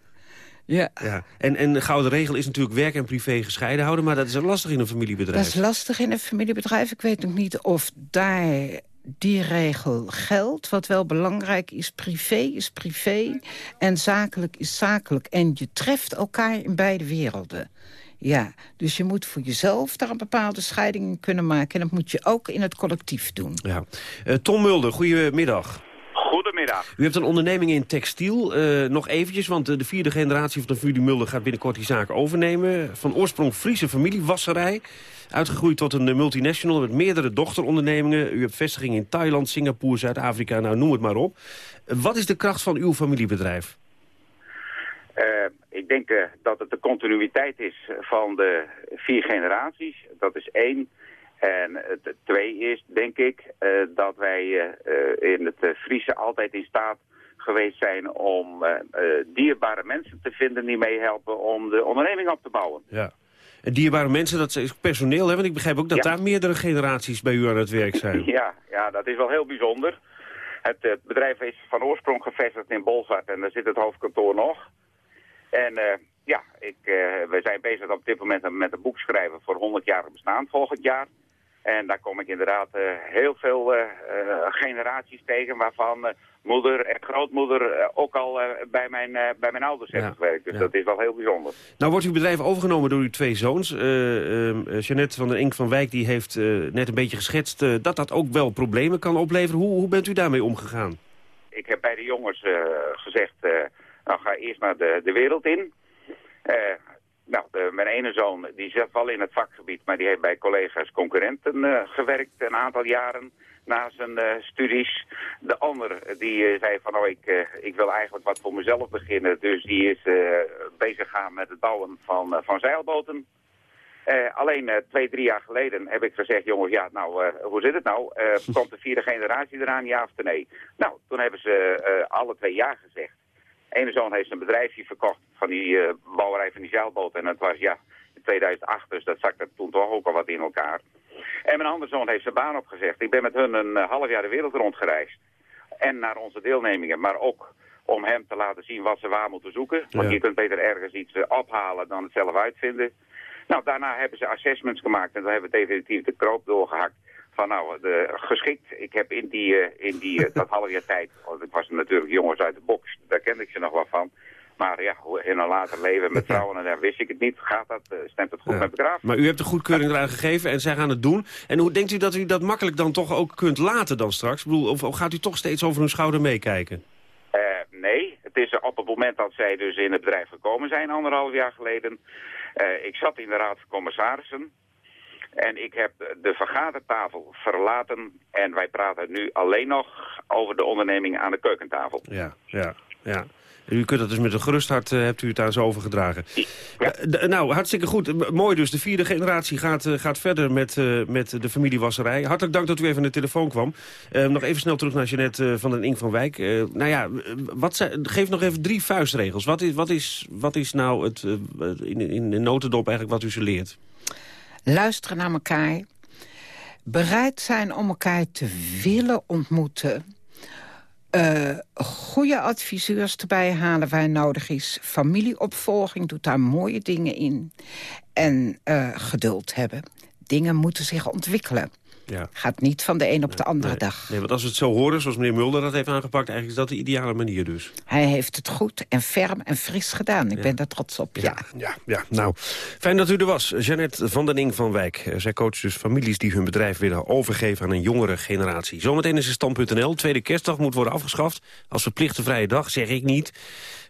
Ja. Ja. En, en de gouden regel is natuurlijk werk en privé gescheiden houden... maar dat is lastig in een familiebedrijf. Dat is lastig in een familiebedrijf. Ik weet nog niet of daar die regel geldt. Wat wel belangrijk is, privé is privé en zakelijk is zakelijk. En je treft elkaar in beide werelden. Ja, dus je moet voor jezelf daar een bepaalde scheiding in kunnen maken. En dat moet je ook in het collectief doen. Ja. Eh, Tom Mulder, goedemiddag. Goedemiddag. U hebt een onderneming in textiel. Eh, nog eventjes, want eh, de vierde generatie van de familie Mulder... gaat binnenkort die zaak overnemen. Van oorsprong Friese familiewasserij. Uitgegroeid tot een eh, multinational met meerdere dochterondernemingen. U hebt vestigingen in Thailand, Singapore, Zuid-Afrika, nou noem het maar op. Wat is de kracht van uw familiebedrijf? Ik denk dat het de continuïteit is van de vier generaties. Dat is één. En het twee is, denk ik, eh, dat wij eh, eh, in het Friese altijd in staat geweest zijn om dierbare mensen te vinden die meehelpen om de onderneming op te bouwen. Ja. En dierbare mensen, dat is personeel, hè? Want ik begrijp ook dat Ja. daar meerdere generaties bij u aan het werk zijn. <laughs> Ja, ja, dat is wel heel bijzonder. Het, bedrijf is van oorsprong gevestigd in Bolzart en daar zit het hoofdkantoor nog. En ja, ik, we zijn bezig op dit moment met een boek schrijven voor 100 jaar bestaan volgend jaar. En daar kom ik inderdaad eh, heel veel eh, eh, generaties tegen waarvan moeder en grootmoeder ook al bij, mijn, bij mijn ouders hebben gewerkt. Dus ja. dat is wel heel bijzonder. Nou wordt uw bedrijf overgenomen door uw twee zoons. Eh, Jeannette van der Ink van Wijk die heeft net een beetje geschetst... dat dat ook wel problemen kan opleveren. Hoe, hoe bent u daarmee omgegaan? ik heb bij de jongens gezegd, nou ga eerst maar de, de wereld in. Eh, nou, de- mijn ene zoon die zit wel in het vakgebied, maar die heeft bij collega's concurrenten eh, gewerkt een aantal jaren na zijn eh, studies. De ander die eh, zei van, oh ik, eh, ik wil eigenlijk wat voor mezelf beginnen. Dus die is eh, bezig gaan met het bouwen van, eh, van zeilboten. Eh, alleen eh, twee, drie jaar geleden heb ik gezegd, jongens, ja, nou, eh, hoe zit het nou? Eh, <laughs> komt de vierde generatie eraan, ja of nee? Nou, toen hebben ze eh, alle twee ja gezegd. Ene zoon heeft een bedrijfje verkocht van die eh, bouwerij van die zeilboot. En dat was, ja, in 2008, dus dat zakte toen toch ook al wat in elkaar. En mijn andere zoon heeft zijn baan opgezegd. Ik ben met hun een eh, half jaar de wereld rondgereisd. En naar onze deelnemingen, maar ook om hem te laten zien wat ze waar moeten zoeken. Want Ja. je kunt beter ergens iets eh, ophalen dan het zelf uitvinden. Nou, daarna hebben ze assessments gemaakt en dan hebben we definitief de kroop doorgehakt. Van nou, de, geschikt. Ik heb in, die, eh, in die, dat half jaar tijd, want het was natuurlijk jongens uit de box, daar kende ik ze nog wel van. Maar ja, in een later leven met <laughs> vrouwen, en daar wist ik het niet. Gaat dat, eh, stemt het goed Ja. met af? Maar u hebt de goedkeuring eraan gegeven en zij gaan het doen. En hoe denkt u dat u dat makkelijk dan toch ook kunt laten dan straks? Ik bedoel, of, of gaat u toch steeds over hun schouder meekijken? Eh, nee, het is op het moment dat zij dus in het bedrijf gekomen zijn, anderhalf jaar geleden. Eh, ik zat in de raad van commissarissen. En ik heb de vergadertafel verlaten. En wij praten nu alleen nog over de onderneming aan de keukentafel. Ja, ja, ja. U kunt dat dus met een gerust hart, eh, hebt u het aan ze overgedragen. Eh, nou, hartstikke goed. M- mooi dus. De vierde generatie gaat, eh, gaat verder met, met de familiewasserij. Hartelijk dank dat u even aan de telefoon kwam. Nog even snel terug naar Jeannette van den Ink van Wijk. Eh, nou ja, wat geef nog even drie vuistregels. Wat is, wat is, wat is nou het, in, in de notendop eigenlijk wat u ze leert? Luisteren naar elkaar. Bereid zijn om elkaar te willen ontmoeten. Uh, goede adviseurs erbij halen waar nodig is. Familieopvolging doet daar mooie dingen in. En uh, geduld hebben. Dingen moeten zich ontwikkelen. Ja. Gaat niet van de een op de andere dag. Nee, want als we het zo horen, zoals meneer Mulder dat heeft aangepakt... eigenlijk is dat de ideale manier dus. Hij heeft het goed en ferm en fris gedaan. Ik ben daar trots op, ja. ja. Ja, nou, fijn dat u er was. Jeannette van den Ing van Wijk. Eh, zij coacht dus families die hun bedrijf willen overgeven... aan een jongere generatie. Zometeen is het stand.nl. Tweede kerstdag moet worden afgeschaft. Als verplichte vrije dag, zeg ik niet.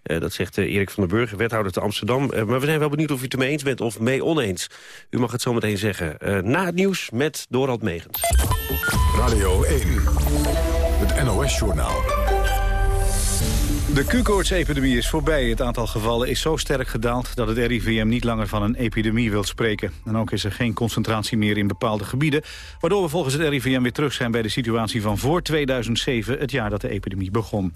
Uh, dat zegt uh, Erik van den Burger, wethouder te Amsterdam. Uh, maar we zijn wel benieuwd of u het ermee eens bent of mee oneens. U mag het zo meteen zeggen. na het nieuws met Dorald Megens. Radio 1, het NOS-journaal. De Q-koortsepidemie is voorbij. Het aantal gevallen is zo sterk gedaald dat het RIVM niet langer van een epidemie wil spreken. En ook is er geen concentratie meer in bepaalde gebieden, waardoor we volgens het RIVM weer terug zijn bij de situatie van voor 2007, het jaar dat de epidemie begon.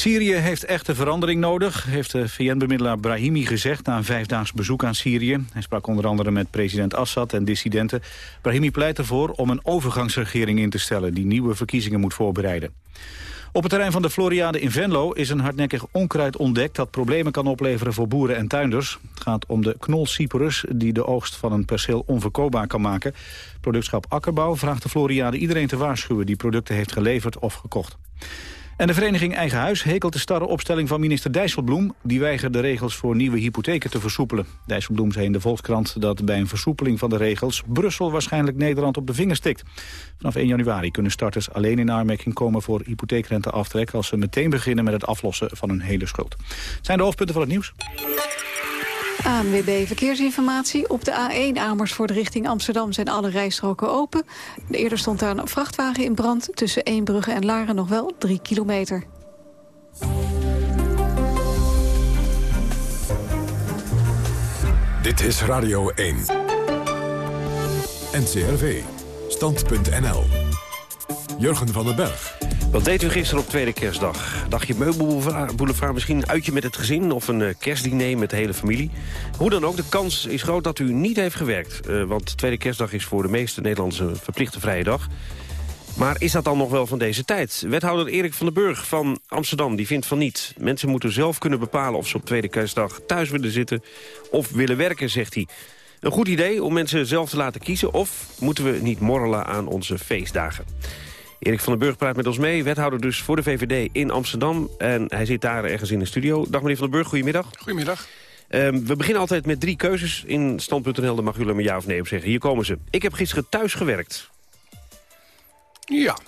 Syrië heeft echte verandering nodig, heeft de VN-bemiddelaar Brahimi gezegd... na een vijfdaags bezoek aan Syrië. Hij sprak onder andere met president Assad en dissidenten. Brahimi pleit ervoor om een overgangsregering in te stellen... die nieuwe verkiezingen moet voorbereiden. Op het terrein van de Floriade in Venlo is een hardnekkig onkruid ontdekt... dat problemen kan opleveren voor boeren en tuinders. Het gaat om de knol Cyperus die de oogst van een perceel onverkoopbaar kan maken. Productschap Akkerbouw vraagt de Floriade iedereen te waarschuwen... die producten heeft geleverd of gekocht. En de vereniging Eigen Huis hekelt de starre opstelling van minister Dijsselbloem. Die weigert de regels voor nieuwe hypotheken te versoepelen. Dijsselbloem zei in de Volkskrant dat bij een versoepeling van de regels... Brussel waarschijnlijk Nederland op de vinger stikt. Vanaf 1 januari kunnen starters alleen in aanmerking komen voor hypotheekrenteaftrek... als ze meteen beginnen met het aflossen van hun hele schuld. zijn de hoofdpunten van het nieuws. ANWB Verkeersinformatie. Op de A1 Amersfoort richting Amsterdam zijn alle rijstroken open. Eerder stond daar een vrachtwagen in brand. Tussen Eembrugge en Laren nog wel 3 kilometer. Dit is Radio 1. NCRV. Stand.nl. Jurgen van den Berg. Wat deed u gisteren op tweede kerstdag? Dagje meubelboulevard, misschien een uitje met het gezin... of een uh, kerstdiner met de hele familie? Hoe dan ook, de kans is groot dat u niet heeft gewerkt. Uh, want tweede kerstdag is voor de meeste Nederlanders een verplichte vrije dag. Maar is dat dan nog wel van deze tijd? Wethouder Erik van den Burg van Amsterdam die vindt van niet. Mensen moeten zelf kunnen bepalen of ze op tweede kerstdag thuis willen zitten... of willen werken, zegt hij. Een goed idee om mensen zelf te laten kiezen... of moeten we niet morrelen aan onze feestdagen? Erik van den Burg praat met ons mee, wethouder dus voor de VVD in Amsterdam. En hij zit daar ergens in de studio. Dag meneer van den Burg, goedemiddag. Goedemiddag. Um, we beginnen altijd met drie keuzes in stand.nl. Daar mag er maar ja of nee op zeggen. Hier komen ze. Ik heb gisteren thuis gewerkt. Ja.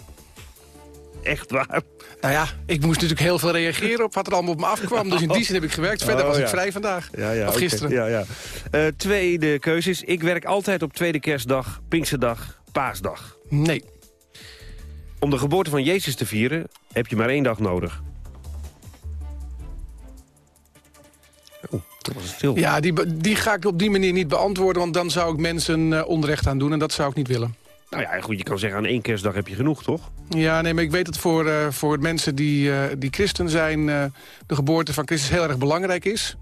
Echt waar? Nou ja, ik moest natuurlijk heel veel reageren op wat er allemaal op me afkwam. Dus in die zin heb ik gewerkt. Verder oh, was ik vrij vandaag. Ja, ja, of gisteren. Ja, ja. Uh, tweede keuzes. Ik werk altijd op tweede kerstdag, Pinksterdag, Paasdag. Nee. Om de geboorte van Jezus te vieren heb je maar één dag nodig. Oh, stil. Ja, die, die ga ik op die manier niet beantwoorden... want dan zou ik mensen uh, onrecht aan doen en dat zou ik niet willen. Nou ja, goed, je kan zeggen aan één kerstdag heb je genoeg, toch? Ja, nee, maar ik weet dat voor, uh, voor mensen die, uh, die christen zijn... de geboorte van Christus heel erg belangrijk is.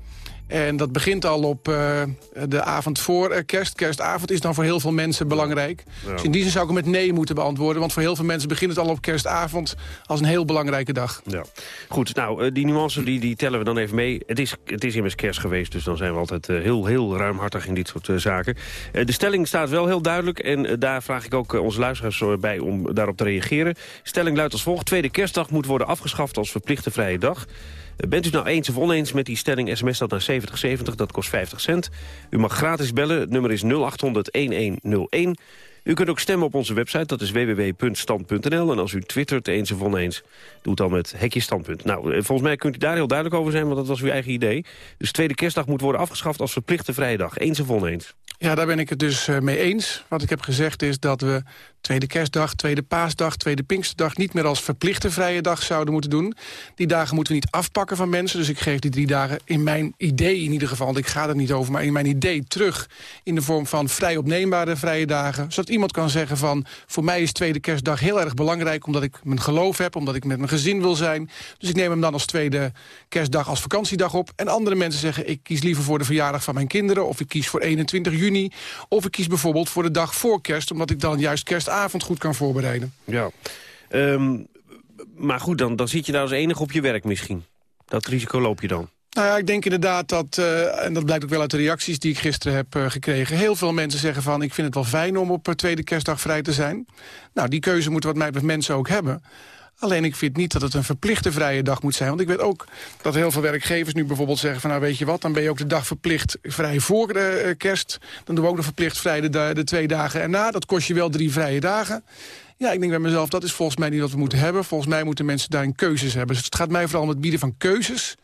En dat begint al op uh, de avond voor uh, kerst. Kerstavond is dan voor heel veel mensen belangrijk. Ja. Dus in die zin zou ik hem met nee moeten beantwoorden. Want voor heel veel mensen begint het al op kerstavond als een heel belangrijke dag. Ja. Goed, nou, uh, die nuance die, die tellen we dan even mee. Het is, het is immers kerst geweest, dus dan zijn we altijd heel, heel ruimhartig in dit soort zaken. de stelling staat wel heel duidelijk en daar vraag ik ook onze luisteraars bij om daarop te reageren. Stelling luidt als volgt. Tweede kerstdag moet worden afgeschaft als verplichte vrije dag. Bent u nou eens of oneens met die stelling, sms dat naar 7070, dat kost 50 cent. U mag gratis bellen, het nummer is 0800-1101. U kunt ook stemmen op onze website, dat is www.stand.nl. En als u twittert eens of oneens, doe het dan met hekje standpunt. Nou, eh, volgens mij kunt u daar heel duidelijk over zijn, want dat was uw eigen idee. Dus tweede kerstdag moet worden afgeschaft als verplichte vrije dag. Eens of oneens? Ja, daar ben ik het dus eh, mee eens. Wat ik heb gezegd is dat we tweede kerstdag, tweede paasdag, tweede pinksterdag... niet meer als verplichte vrije dag zouden moeten doen. Die dagen moeten we niet afpakken van mensen. Dus ik geef die drie dagen in mijn idee in ieder geval... want ik ga er niet over, maar in mijn idee terug... in de vorm van vrij opneembare vrije dagen. Zodat iemand kan zeggen van... voor mij is tweede kerstdag heel erg belangrijk... omdat ik mijn geloof heb, omdat ik met mijn gezin wil zijn. Dus ik neem hem dan als tweede kerstdag als vakantiedag op. En andere mensen zeggen... ik kies liever voor de verjaardag van mijn kinderen... of ik kies voor 21 juni. Of ik kies bijvoorbeeld voor de dag voor kerst... omdat ik dan juist kerstavond goed kan voorbereiden. Ja. Um, maar goed, dan, dan zit je daar als enige op je werk misschien. Dat risico loop je dan. Nou ja, ik denk inderdaad dat, uh, en dat blijkt ook wel uit de reacties die ik gisteren heb uh, gekregen... heel veel mensen zeggen van, ik vind het wel fijn om op uh, tweede kerstdag vrij te zijn. Nou, die keuze moeten wat mij betreft mensen ook hebben. Alleen ik vind niet dat het een verplichte vrije dag moet zijn. Want ik weet ook dat heel veel werkgevers nu bijvoorbeeld zeggen... van nou weet je wat, dan ben je ook de dag verplicht vrij voor de kerst. Dan doen we ook nog verplicht vrij de, de twee dagen erna. Dat kost je wel drie vrije dagen. Ja, ik denk bij mezelf, dat is volgens mij niet wat we moeten hebben. Volgens mij moeten mensen daarin keuzes hebben. Dus het gaat mij vooral om het bieden van keuzes...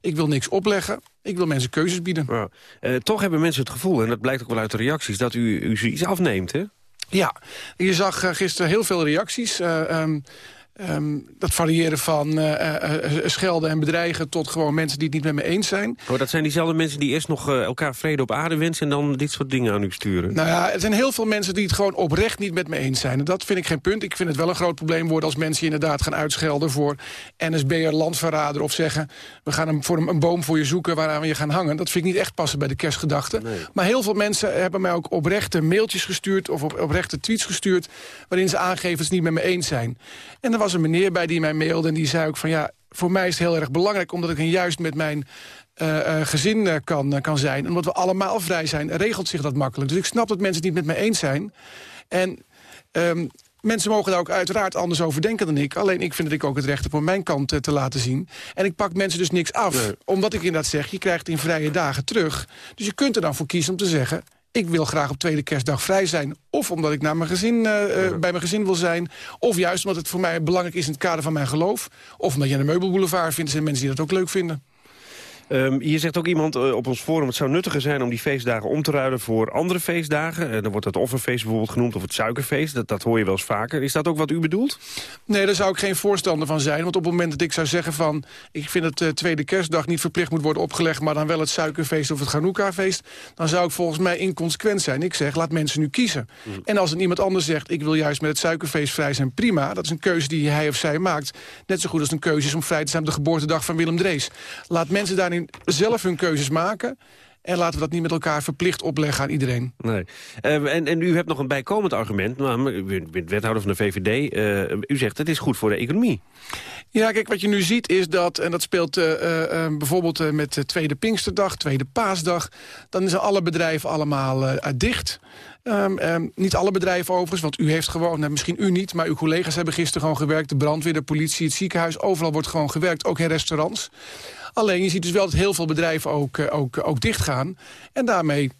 Ik wil niks opleggen. Ik wil mensen keuzes bieden. Ja. Uh, toch hebben mensen het gevoel, en dat blijkt ook wel uit de reacties... dat u, u iets afneemt, hè? Ja, je zag uh, gisteren heel veel reacties. Uh, um, Um, dat variëren van uh, uh, schelden en bedreigen tot gewoon mensen die het niet met me eens zijn. Oh, dat zijn diezelfde mensen die eerst nog uh, elkaar vrede op aarde wensen... en dan dit soort dingen aan u sturen? Nou ja, er zijn heel veel mensen die het gewoon oprecht niet met me eens zijn. En dat vind ik geen punt. Ik vind het wel een groot probleem worden als mensen inderdaad gaan uitschelden... voor NSB'er, landverrader of zeggen... we gaan een, voor een, een, boom voor je zoeken waaraan we je gaan hangen. Dat vind ik niet echt passen bij de kerstgedachte. Nee. Maar heel veel mensen hebben mij ook oprechte mailtjes gestuurd... of op, oprechte tweets gestuurd... waarin ze aangeven dat ze het niet met me eens zijn. En was een meneer bij die mij mailde en die zei ook van... ja, voor mij is het heel erg belangrijk omdat ik juist met mijn uh, uh, gezin uh, kan, kan zijn. En omdat we allemaal vrij zijn, regelt zich dat makkelijk. Dus ik snap dat mensen het niet met me eens zijn. En um, mensen mogen daar ook uiteraard anders over denken dan ik. Alleen ik vind dat ik ook het recht heb om mijn kant te laten zien. En ik pak mensen dus niks af. Nee. Omdat ik inderdaad zeg, je krijgt in vrije dagen terug. Dus je kunt er dan voor kiezen om te zeggen ik wil graag op tweede kerstdag vrij zijn. Of omdat ik naar mijn gezin, uh, ja. bij mijn gezin wil zijn. Of juist omdat het voor mij belangrijk is in het kader van mijn geloof. Of omdat je een meubelboulevard vindt. Er zijn mensen die dat ook leuk vinden. Um, hier zegt ook iemand uh, op ons forum... het zou nuttiger zijn om die feestdagen om te ruilen voor andere feestdagen. Uh, dan wordt het offerfeest bijvoorbeeld genoemd of het suikerfeest. Dat, dat hoor je wel eens vaker. Is dat ook wat u bedoelt? Nee, daar zou ik geen voorstander van zijn. Want op het moment dat ik zou zeggen van... ik vind het uh, tweede kerstdag niet verplicht moet worden opgelegd... maar dan wel het suikerfeest of het Hanukkah-feest... dan zou ik volgens mij inconsequent zijn. Ik zeg, laat mensen nu kiezen. Mm. En als het iemand anders zegt... ik wil juist met het suikerfeest vrij zijn, prima. Dat is een keuze die hij of zij maakt. Net zo goed als een keuze is om vrij te zijn op de geboortedag van Willem Drees. Laat mensen daarin zelf hun keuzes maken. En laten we dat niet met elkaar verplicht opleggen aan iedereen. Nee. Uh, en, en u hebt nog een bijkomend argument. Nou, u bent wethouder van de VVD. Uh, u zegt het is goed voor de economie. Ja, kijk, wat je nu ziet is dat... en dat speelt uh, bijvoorbeeld met de Tweede Pinksterdag, Tweede Paasdag... dan zijn alle bedrijven allemaal dicht... Um, um, niet alle bedrijven overigens, want u heeft gewoon, nou, misschien u niet... maar uw collega's hebben gisteren gewoon gewerkt. De brandweer, de politie, het ziekenhuis, overal wordt gewoon gewerkt. Ook in restaurants. Alleen je ziet dus wel dat heel veel bedrijven ook, uh, ook, ook dichtgaan. En daarmee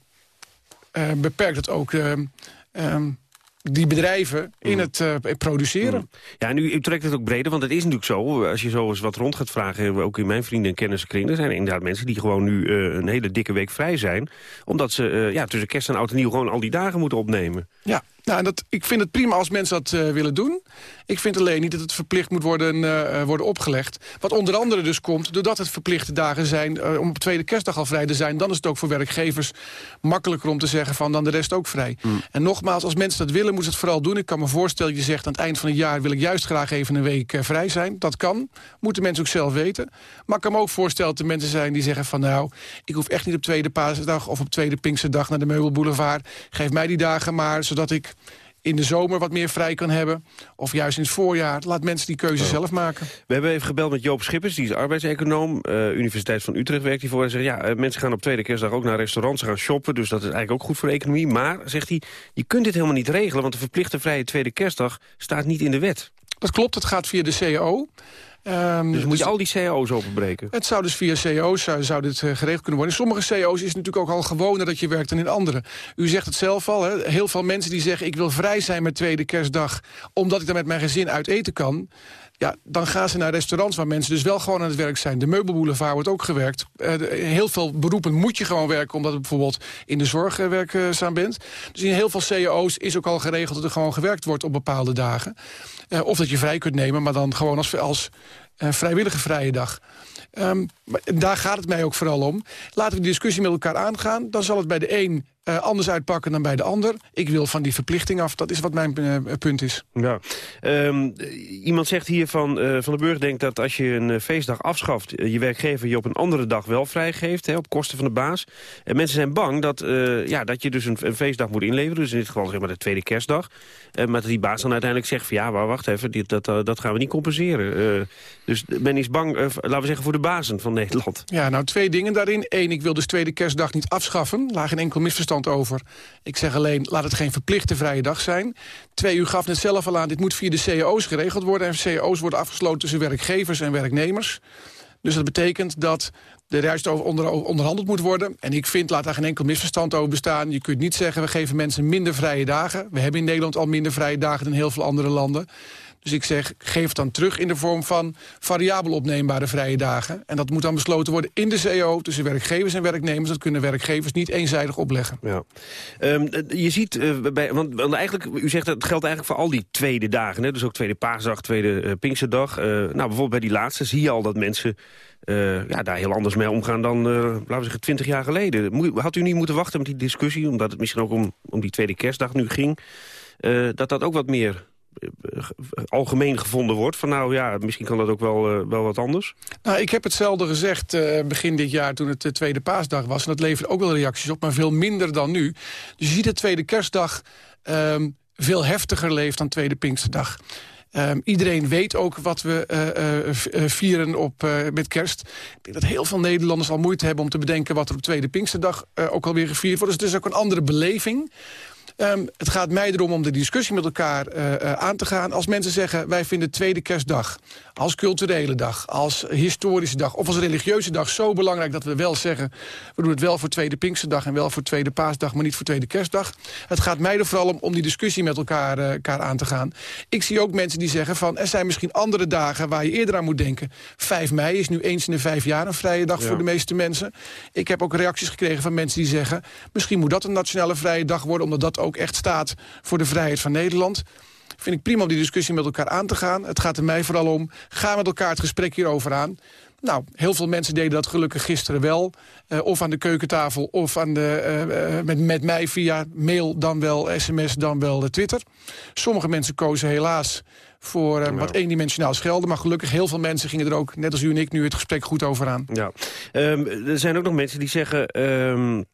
uh, beperkt het ook uh, die bedrijven in mm. het uh, produceren. Mm. Ja, en u, u, trekt het ook breder, want het is natuurlijk zo... als je zo eens wat rond gaat vragen, ook in mijn vrienden- en kennissenkring... er zijn inderdaad mensen die gewoon nu uh, een hele dikke week vrij zijn... omdat ze uh, ja, tussen kerst en oud en nieuw gewoon al die dagen moeten opnemen. Ja, nou, dat, ik vind het prima als mensen dat uh, willen doen. Ik vind alleen niet dat het verplicht moet worden, uh, worden opgelegd. Wat onder andere dus komt, doordat het verplichte dagen zijn... Uh, om op tweede kerstdag al vrij te zijn... dan is het ook voor werkgevers makkelijker om te zeggen van dan de rest ook vrij. Mm. En nogmaals, als mensen dat willen, moeten ze het vooral doen. Ik kan me voorstellen, je zegt aan het eind van het jaar... wil ik juist graag even een week vrij zijn. Dat kan, moeten mensen ook zelf weten. Maar ik kan me ook voorstellen dat er mensen zijn die zeggen van... nou, ik hoef echt niet op tweede paasdag of op tweede Pinksterdag... naar de Meubelboulevard. Geef mij die dagen maar, zodat ik in de zomer wat meer vrij kan hebben. Of juist in het voorjaar. Laat mensen die keuze oh. zelf maken. We hebben even gebeld met Joop Schippers, die is arbeidseconoom. Uh, Universiteit van Utrecht werkt hij voor. Hij zegt, ja, uh, mensen gaan op tweede kerstdag ook naar restaurants gaan shoppen. Dus dat is eigenlijk ook goed voor de economie. Maar, zegt hij, je kunt dit helemaal niet regelen. Want de verplichte vrije tweede kerstdag staat niet in de wet. Dat klopt, het gaat via de CAO. Um, dus moet je al die CO's openbreken? Het zou dus via CO's zou, zou dit uh, geregeld kunnen worden. In sommige CO's is het natuurlijk ook al gewoner dat je werkt dan in andere. U zegt het zelf al, hè? heel veel mensen die zeggen... ik wil vrij zijn met tweede kerstdag... omdat ik dan met mijn gezin uit eten kan... Ja, dan gaan ze naar restaurants waar mensen dus wel gewoon aan het werk zijn. De meubelboulevard wordt ook gewerkt. Uh, heel veel beroepen moet je gewoon werken... omdat je bijvoorbeeld in de zorg uh, werkzaam bent. Dus in heel veel CO's is ook al geregeld... dat er gewoon gewerkt wordt op bepaalde dagen. Of dat je vrij kunt nemen, maar dan gewoon als, als vrijwillige vrije dag. Um, daar gaat het mij ook vooral om. Laten we de discussie met elkaar aangaan. Dan zal het bij de een eh, anders uitpakken dan bij de ander. Ik wil van die verplichting af. Dat is wat mijn eh, punt is. Ja. Ehm, iemand zegt hier van, uh, van de Burg denkt dat als je een feestdag afschaft... je werkgever je op een andere dag wel vrijgeeft, hè, op kosten van de baas. En mensen zijn bang dat, ja, dat je dus een, een, feestdag moet inleveren. Dus in dit geval zeg maar de tweede kerstdag. maar dat die baas dan uiteindelijk zegt van ja, maar wacht even, dit, dat, dat gaan we niet compenseren. dus men is bang, laten we zeggen, voor de bazen van Nederland. Ja, nou twee dingen daarin. Eén, ik wil dus tweede kerstdag niet afschaffen. Laag geen enkel misverstand over. Ik zeg alleen, laat het geen verplichte vrije dag zijn. Twee, u gaf net zelf al aan, dit moet via de cao's geregeld worden. En cao's worden afgesloten tussen werkgevers en werknemers. Dus dat betekent dat er juist onderhandeld moet worden. En ik vind, laat daar geen enkel misverstand over bestaan. Je kunt niet zeggen, we geven mensen minder vrije dagen. We hebben in Nederland al minder vrije dagen dan heel veel andere landen. Dus ik zeg, geef het dan terug in de vorm van variabel opneembare vrije dagen. En dat moet dan besloten worden in de CEO tussen werkgevers en werknemers. Dat kunnen werkgevers niet eenzijdig opleggen. Ja. Um, je ziet, uh, bij, want, eigenlijk, u zegt dat geldt eigenlijk voor al die tweede dagen. Hè? Dus ook tweede paasdag, tweede uh, Pinksterdag. Uh, nou, bijvoorbeeld bij die laatste zie je al dat mensen ja, daar heel anders mee omgaan dan, laten we zeggen, twintig jaar geleden. Had u niet moeten wachten met die discussie, omdat het misschien ook om, om die tweede kerstdag nu ging... dat dat ook wat meer algemeen gevonden wordt. Van nou ja, misschien kan dat ook wel, uh, wel wat anders. Nou, ik heb hetzelfde gezegd uh, begin dit jaar toen het de tweede paasdag was. En dat levert ook wel reacties op, maar veel minder dan nu. Dus je ziet de tweede kerstdag um, veel heftiger leeft dan tweede Pinksterdag. Um, iedereen weet ook wat we vieren op, met kerst. Ik denk dat heel veel Nederlanders al moeite hebben om te bedenken... wat er op tweede Pinksterdag ook alweer gevierd wordt. Dus het is ook een andere beleving. Um, het gaat mij erom om de discussie met elkaar uh, uh, aan te gaan. Als mensen zeggen, wij vinden tweede kerstdag als culturele dag, als historische dag... of als religieuze dag zo belangrijk dat we wel zeggen... we doen het wel voor tweede Pinksterdag en wel voor tweede paasdag... maar niet voor tweede kerstdag. Het gaat mij er vooral om, om die discussie met elkaar, uh, elkaar aan te gaan. Ik zie ook mensen die zeggen van... er zijn misschien andere dagen waar je eerder aan moet denken. 5 mei is nu eens in de vijf jaar een vrije dag ja. voor de meeste mensen. Ik heb ook reacties gekregen van mensen die zeggen... misschien moet dat een nationale vrije dag worden... omdat dat ook echt staat voor de vrijheid van Nederland vind ik prima om die discussie met elkaar aan te gaan. Het gaat er mij vooral om, ga met elkaar het gesprek hierover aan. Nou, heel veel mensen deden dat gelukkig gisteren wel. Uh, of aan de keukentafel, of aan de, uh, met, met mij via mail, dan wel sms, dan wel de Twitter. Sommige mensen kozen helaas voor uh, wat eendimensionaal schelden. Maar gelukkig heel veel mensen gingen er ook, net als u en ik, nu het gesprek goed over aan. Ja. Um, er zijn ook nog mensen die zeggen... Um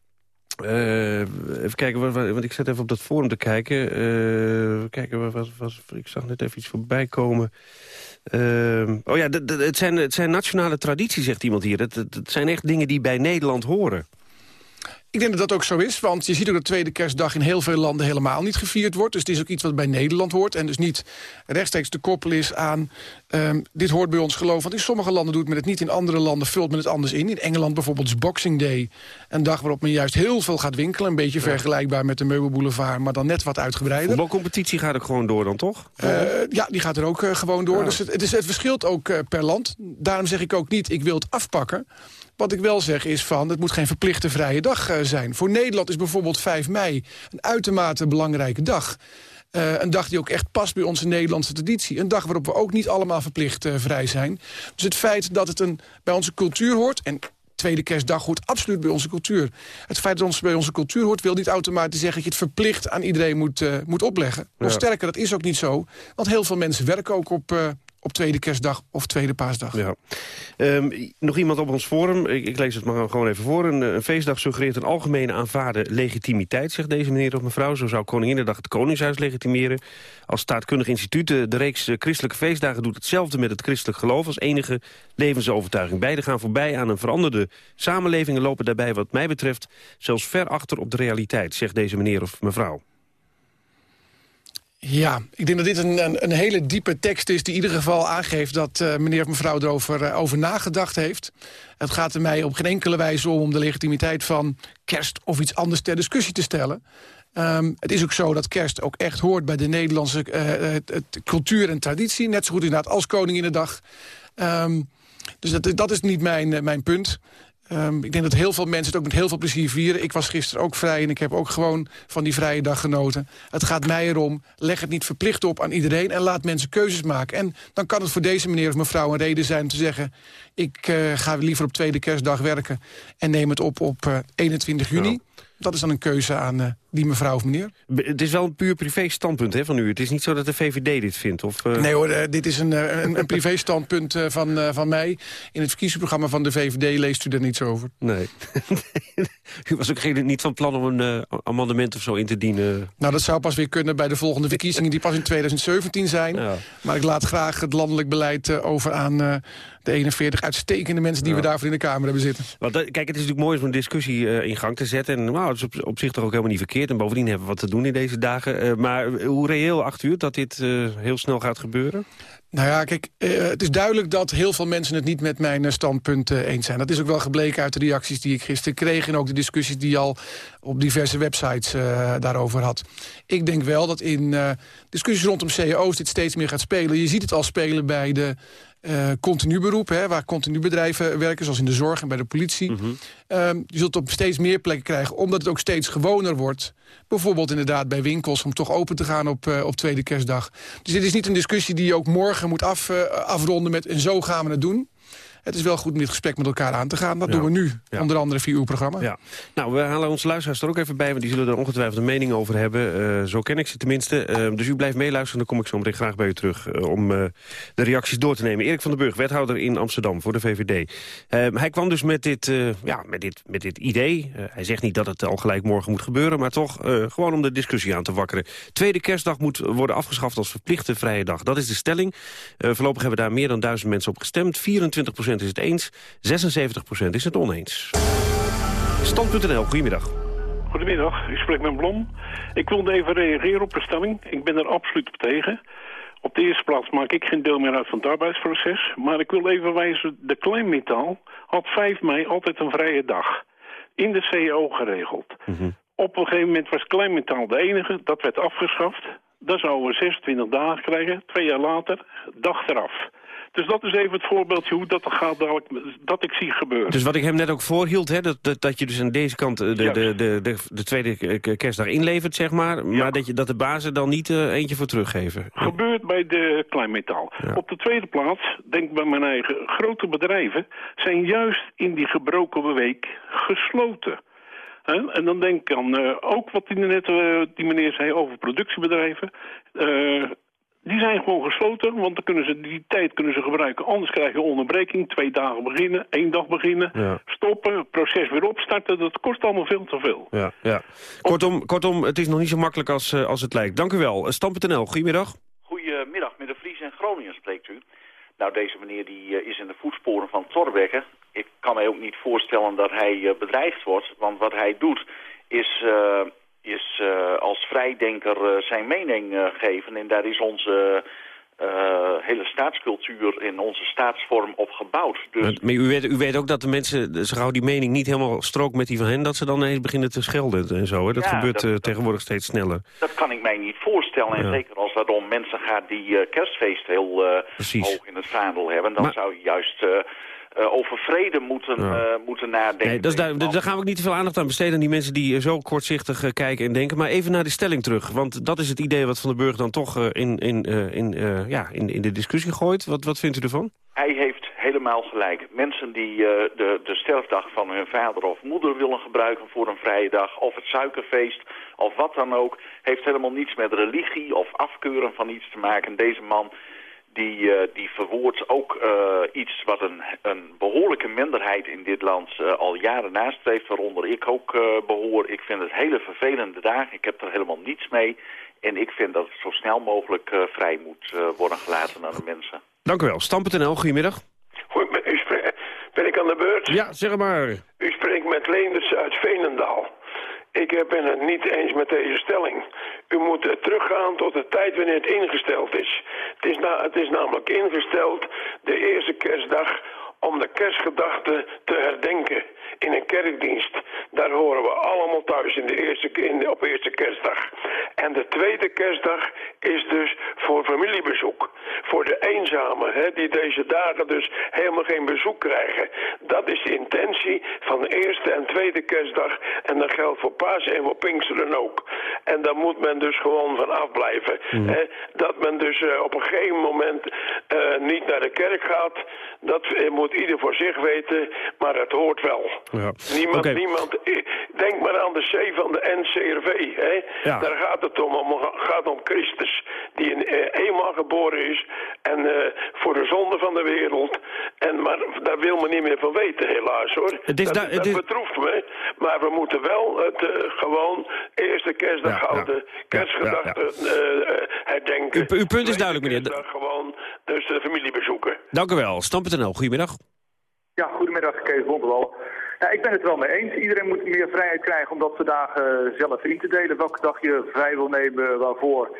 uh, even kijken, want ik zet even op dat forum te kijken. Uh, kijken, wat, ik zag net even iets voorbij komen. Uh, oh ja, het zijn, het zijn nationale tradities, zegt iemand hier. Het, het zijn echt dingen die bij Nederland horen. Ik denk dat dat ook zo is, want je ziet ook dat tweede kerstdag in heel veel landen helemaal niet gevierd wordt. Dus het is ook iets wat bij Nederland hoort en dus niet rechtstreeks te koppelen is aan um, dit hoort bij ons geloof. Want in sommige landen doet men het niet, in andere landen vult men het anders in. In Engeland bijvoorbeeld is Boxing Day, een dag waarop men juist heel veel gaat winkelen. Een beetje ja. vergelijkbaar met de meubelboulevard, maar dan net wat uitgebreider. De voetbalcompetitie gaat ook gewoon door dan toch? Uh, ja, die gaat er ook uh, gewoon door. Ja. Dus het, het, verschilt ook uh, per land. Daarom zeg ik ook niet, ik wil het afpakken. Wat ik wel zeg is van, het moet geen verplichte vrije dag uh, zijn. Voor Nederland is bijvoorbeeld 5 mei een uitermate belangrijke dag. Uh, een dag die ook echt past bij onze Nederlandse traditie. Een dag waarop we ook niet allemaal verplicht uh, vrij zijn. Dus het feit dat het een, bij onze cultuur hoort... en tweede kerstdag hoort absoluut bij onze cultuur. Het feit dat het bij onze cultuur hoort... wil niet automatisch zeggen dat je het verplicht aan iedereen moet, uh, moet opleggen. Nog ja. sterker, dat is ook niet zo. Want heel veel mensen werken ook op, op tweede kerstdag of tweede paasdag. Ja. Um, nog iemand op ons forum, ik, lees het maar gewoon even voor. Een, feestdag suggereert een algemene aanvaarde legitimiteit, zegt deze meneer of mevrouw. Zo zou Koninginnedag het Koningshuis legitimeren. Als staatkundig instituut, de, de reeks christelijke feestdagen doet hetzelfde met het christelijk geloof als enige levensovertuiging. Beide gaan voorbij aan een veranderde samenleving en lopen daarbij wat mij betreft zelfs ver achter op de realiteit, zegt deze meneer of mevrouw. Ja, ik denk dat dit een, een, hele diepe tekst is... die in ieder geval aangeeft dat uh, meneer of mevrouw erover uh, over nagedacht heeft. Het gaat er mij op geen enkele wijze om om de legitimiteit van kerst... of iets anders ter discussie te stellen. Um, het is ook zo dat kerst ook echt hoort bij de Nederlandse uh, cultuur en traditie. Net zo goed inderdaad als Koninginnedag. Um, dus dat, dat is niet mijn, mijn punt. Um, ik denk dat heel veel mensen het ook met heel veel plezier vieren. Ik was gisteren ook vrij en ik heb ook gewoon van die vrije dag genoten. Het gaat mij erom, leg het niet verplicht op aan iedereen... en laat mensen keuzes maken. En dan kan het voor deze meneer of mevrouw een reden zijn om te zeggen... ik uh, ga liever op tweede kerstdag werken en neem het op op uh, 21 juni... Ja. Dat is dan een keuze aan uh, die mevrouw of meneer. Het is wel een puur privé standpunt hè, van u. Het is niet zo dat de VVD dit vindt? Of, uh... Nee hoor, uh, dit is een, een, een privé standpunt van, van mij. In het verkiezingsprogramma van de VVD leest u er niets over. Nee. <laughs> u was ook geen, niet van plan om een amendement of zo in te dienen? Nou, dat zou pas weer kunnen bij de volgende verkiezingen... die pas in 2017 zijn. Ja. Maar ik laat graag het landelijk beleid over aan de 41 uitstekende mensen... die ja. we daarvoor in de Kamer hebben zitten. Want, kijk, het is natuurlijk mooi om een discussie in gang te zetten. En nou, het is op, op zich toch ook helemaal niet verkeerd. En bovendien hebben we wat te doen in deze dagen. Uh, maar hoe reëel acht u dat dit uh, heel snel gaat gebeuren? Nou ja, kijk, uh, het is duidelijk dat heel veel mensen het niet met mijn standpunt eens zijn. Dat is ook wel gebleken uit de reacties die ik gisteren kreeg... en ook de discussies die al op diverse websites daarover had. Ik denk wel dat in discussies rondom CEO's dit steeds meer gaat spelen. Je ziet het al spelen bij de uh, continu beroep, hè, waar continu bedrijven werken, zoals in de zorg en bij de politie. Mm -hmm. um, je zult op steeds meer plekken krijgen, omdat het ook steeds gewoner wordt. Bijvoorbeeld inderdaad bij winkels, om toch open te gaan op, uh, op tweede kerstdag. Dus dit is niet een discussie die je ook morgen moet af, uh, afronden met en zo gaan we het doen het is wel goed om dit gesprek met elkaar aan te gaan. Dat ja. doen we nu, ja. onder andere via uw programma. Ja. Nou, we halen onze luisteraars er ook even bij... want die zullen er ongetwijfeld een mening over hebben. Uh, zo ken ik ze tenminste. Uh, dus u blijft meeluisteren, dan kom ik zo meteen graag bij u terug... Uh, om de reacties door te nemen. Erik van den Burg, wethouder in Amsterdam voor de VVD. hij kwam dus met dit, ja, met dit, met dit idee. hij zegt niet dat het al gelijk morgen moet gebeuren... maar toch gewoon om de discussie aan te wakkeren. Tweede kerstdag moet worden afgeschaft als verplichte vrije dag. Dat is de stelling. voorlopig hebben daar meer dan duizend mensen op gestemd. 24 is het eens, 76% is het oneens. Stand.nl, goedemiddag. Goedemiddag, ik spreek met Blom. Ik wilde even reageren op de stelling. Ik ben er absoluut op tegen. Op de eerste plaats maak ik geen deel meer uit van het arbeidsproces. Maar ik wil even wijzen, de kleinmetaal had 5 mei altijd een vrije dag. In de CEO geregeld. Mhm. Op een gegeven moment was kleinmetaal de enige, dat werd afgeschaft. Dan zouden we 26 dagen krijgen, twee jaar later, dag eraf. Dus dat is even het voorbeeldje hoe dat gaat dadelijk, dat ik zie gebeuren. Dus wat ik hem net ook voorhield, hè, dat, dat, dat je dus aan deze kant de, de, de, de, de, tweede kerstdag inlevert, zeg maar. Maar dat, je, dat de bazen dan niet uh, eentje voor teruggeven. Gebeurt bij de kleinmetaal. Ja. Op de tweede plaats, denk bij mijn eigen, grote bedrijven zijn juist in die gebroken week gesloten. En dan denk ik aan uh, ook wat die, net, uh, die meneer zei over productiebedrijven. Uh, die zijn gewoon gesloten, want dan kunnen ze, die tijd kunnen ze gebruiken. Anders krijg je onderbreking, twee dagen beginnen, één dag beginnen, ja. stoppen, proces weer opstarten. Dat kost allemaal veel te veel. Ja, ja. Kortom, kortom, het is nog niet zo makkelijk als, uh, als het lijkt. Dank u wel. Stam.nl, goedemiddag. Goedemiddag, meneer Vries in Groningen spreekt u. Nou, deze meneer die, uh, is in de voetsporen van Torbekke. Ik kan mij ook niet voorstellen dat hij uh, bedreigd wordt, want wat hij doet is is uh, als vrijdenker uh, zijn mening uh, geven. En daar is onze hele staatscultuur en onze staatsvorm op gebouwd. Dus... Maar u weet, u weet ook dat de mensen, zo gauw die mening niet helemaal strookt met die van hen... dat ze dan eens beginnen te schelden en zo. Hè? Dat ja, gebeurt dat, tegenwoordig steeds sneller. Dat kan ik mij niet voorstellen. En ja. zeker als het om mensen gaat die kerstfeest heel hoog in het vaandel hebben... dan maar... zou je juist... Uh, over vrede moeten, ja. uh, moeten nadenken. Nee, dat is daar, daar gaan we ook niet te veel aandacht aan besteden... aan die mensen die zo kortzichtig uh, kijken en denken. Maar even naar de stelling terug. Want dat is het idee wat Van den Burg dan toch in, in, in, ja, in, in de discussie gooit. Wat, wat vindt u ervan? Hij heeft helemaal gelijk. Mensen die de, de sterfdag van hun vader of moeder willen gebruiken voor een vrije dag... of het suikerfeest of wat dan ook... heeft helemaal niets met religie of afkeuren van iets te maken. Deze man die, uh, die verwoordt ook uh, iets wat een, een behoorlijke minderheid in dit land uh, al jaren nastreeft, waaronder ik ook behoor. Ik vind het hele vervelende dagen, ik heb er helemaal niets mee. En ik vind dat het zo snel mogelijk vrij moet worden gelaten aan de mensen. Dank u wel. Stam.nl, goedemiddag. Goed, u ben ik aan de beurt? Ja, zeg maar. U spreekt met Leenders uit Veenendaal. Ik ben het niet eens met deze stelling. U moet teruggaan tot de tijd wanneer het ingesteld is. Het is, het is namelijk ingesteld de eerste kerstdag om de kerstgedachte te herdenken in een kerkdienst. Daar horen we allemaal thuis in de eerste, op eerste kerstdag. En de tweede kerstdag is dus voor familiebezoek. Voor de eenzamen, hè, die deze dagen dus helemaal geen bezoek krijgen. Dat is de intentie van de eerste en tweede kerstdag. En dat geldt voor Pasen en voor Pinksteren ook. En daar moet men dus gewoon van afblijven. Mhm. Hè, dat men dus uh, op een gegeven moment eh, niet naar de kerk gaat, dat eh, moet ieder voor zich weten, maar het hoort wel. Ja. Niemand, niemand, eh, denk maar aan de C van de NCRV, hè? Ja. daar gaat het om, om gaat om Christus, die een, eh, eenmaal geboren is en eh, voor de zonde van de wereld. En, maar daar wil men niet meer van weten, helaas hoor. Het is dat is- betroeft me, maar we moeten wel het eh, gewoon eerste kerstdag Ja, ja. houden, kerstgedachte eh, eh, herdenken. Uw, uw punt is duidelijk, meneer. kerstdag gewoon dus de familie bezoeken. Dank u wel. Stam.nl, goedemiddag. Ja, goedemiddag Kees Bonterwal. Ja, ik ben het wel mee eens. Iedereen moet meer vrijheid krijgen om dat vandaag eh, zelf in te delen. Welke dag je vrij wil nemen, waarvoor.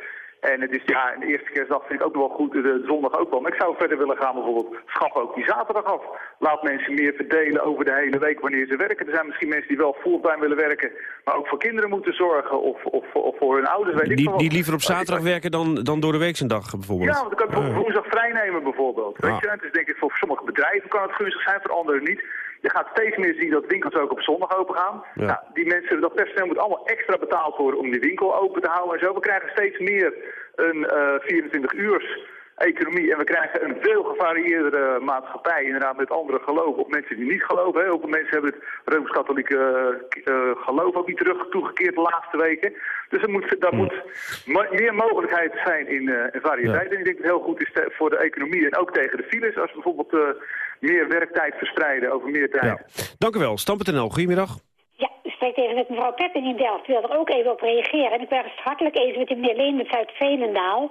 En het is, ja, de eerste kerstdag vind ik ook wel goed, de, de zondag ook wel. Maar ik zou verder willen gaan bijvoorbeeld, schaf ook die zaterdag af. Laat mensen meer verdelen over de hele week wanneer ze werken. Er zijn misschien mensen die wel fulltime willen werken, maar ook voor kinderen moeten zorgen. Of, of, of voor hun ouders, weet ik Die, veel die liever op zaterdag werken dan, dan door de week zijn dag bijvoorbeeld. Ja, want dan kan ik bijvoorbeeld woensdag vrij nemen bijvoorbeeld. Weet je, het is denk ik voor sommige bedrijven kan het gunstig zijn, voor anderen niet. Je gaat steeds meer zien dat winkels ook op zondag open gaan. Ja. Nou, die mensen, dat personeel moet allemaal extra betaald worden om die winkel open te houden en zo. We krijgen steeds meer een eh 24 uurs economie en we krijgen een veel gevarieerdere maatschappij, inderdaad met andere geloven of mensen die niet geloven. Hè. Heel veel mensen hebben het Rooms-Katholieke eh, eh, geloof ook niet terug toegekeerd de laatste weken. Dus er moet, daar moet mo- meer mogelijkheid zijn in, eh, in variëteit. En ik denk dat het heel goed is voor de economie en ook tegen de files. Als bijvoorbeeld eh, meer werktijd verspreiden over meer tijd. Dank u wel. Stam.nl, goedemiddag. Ja, ik spreek even met mevrouw Peppen in Delft. Ik wil er ook even op reageren. En ik ben het hartelijk eens met de meneer Leenders uit Veenendaal.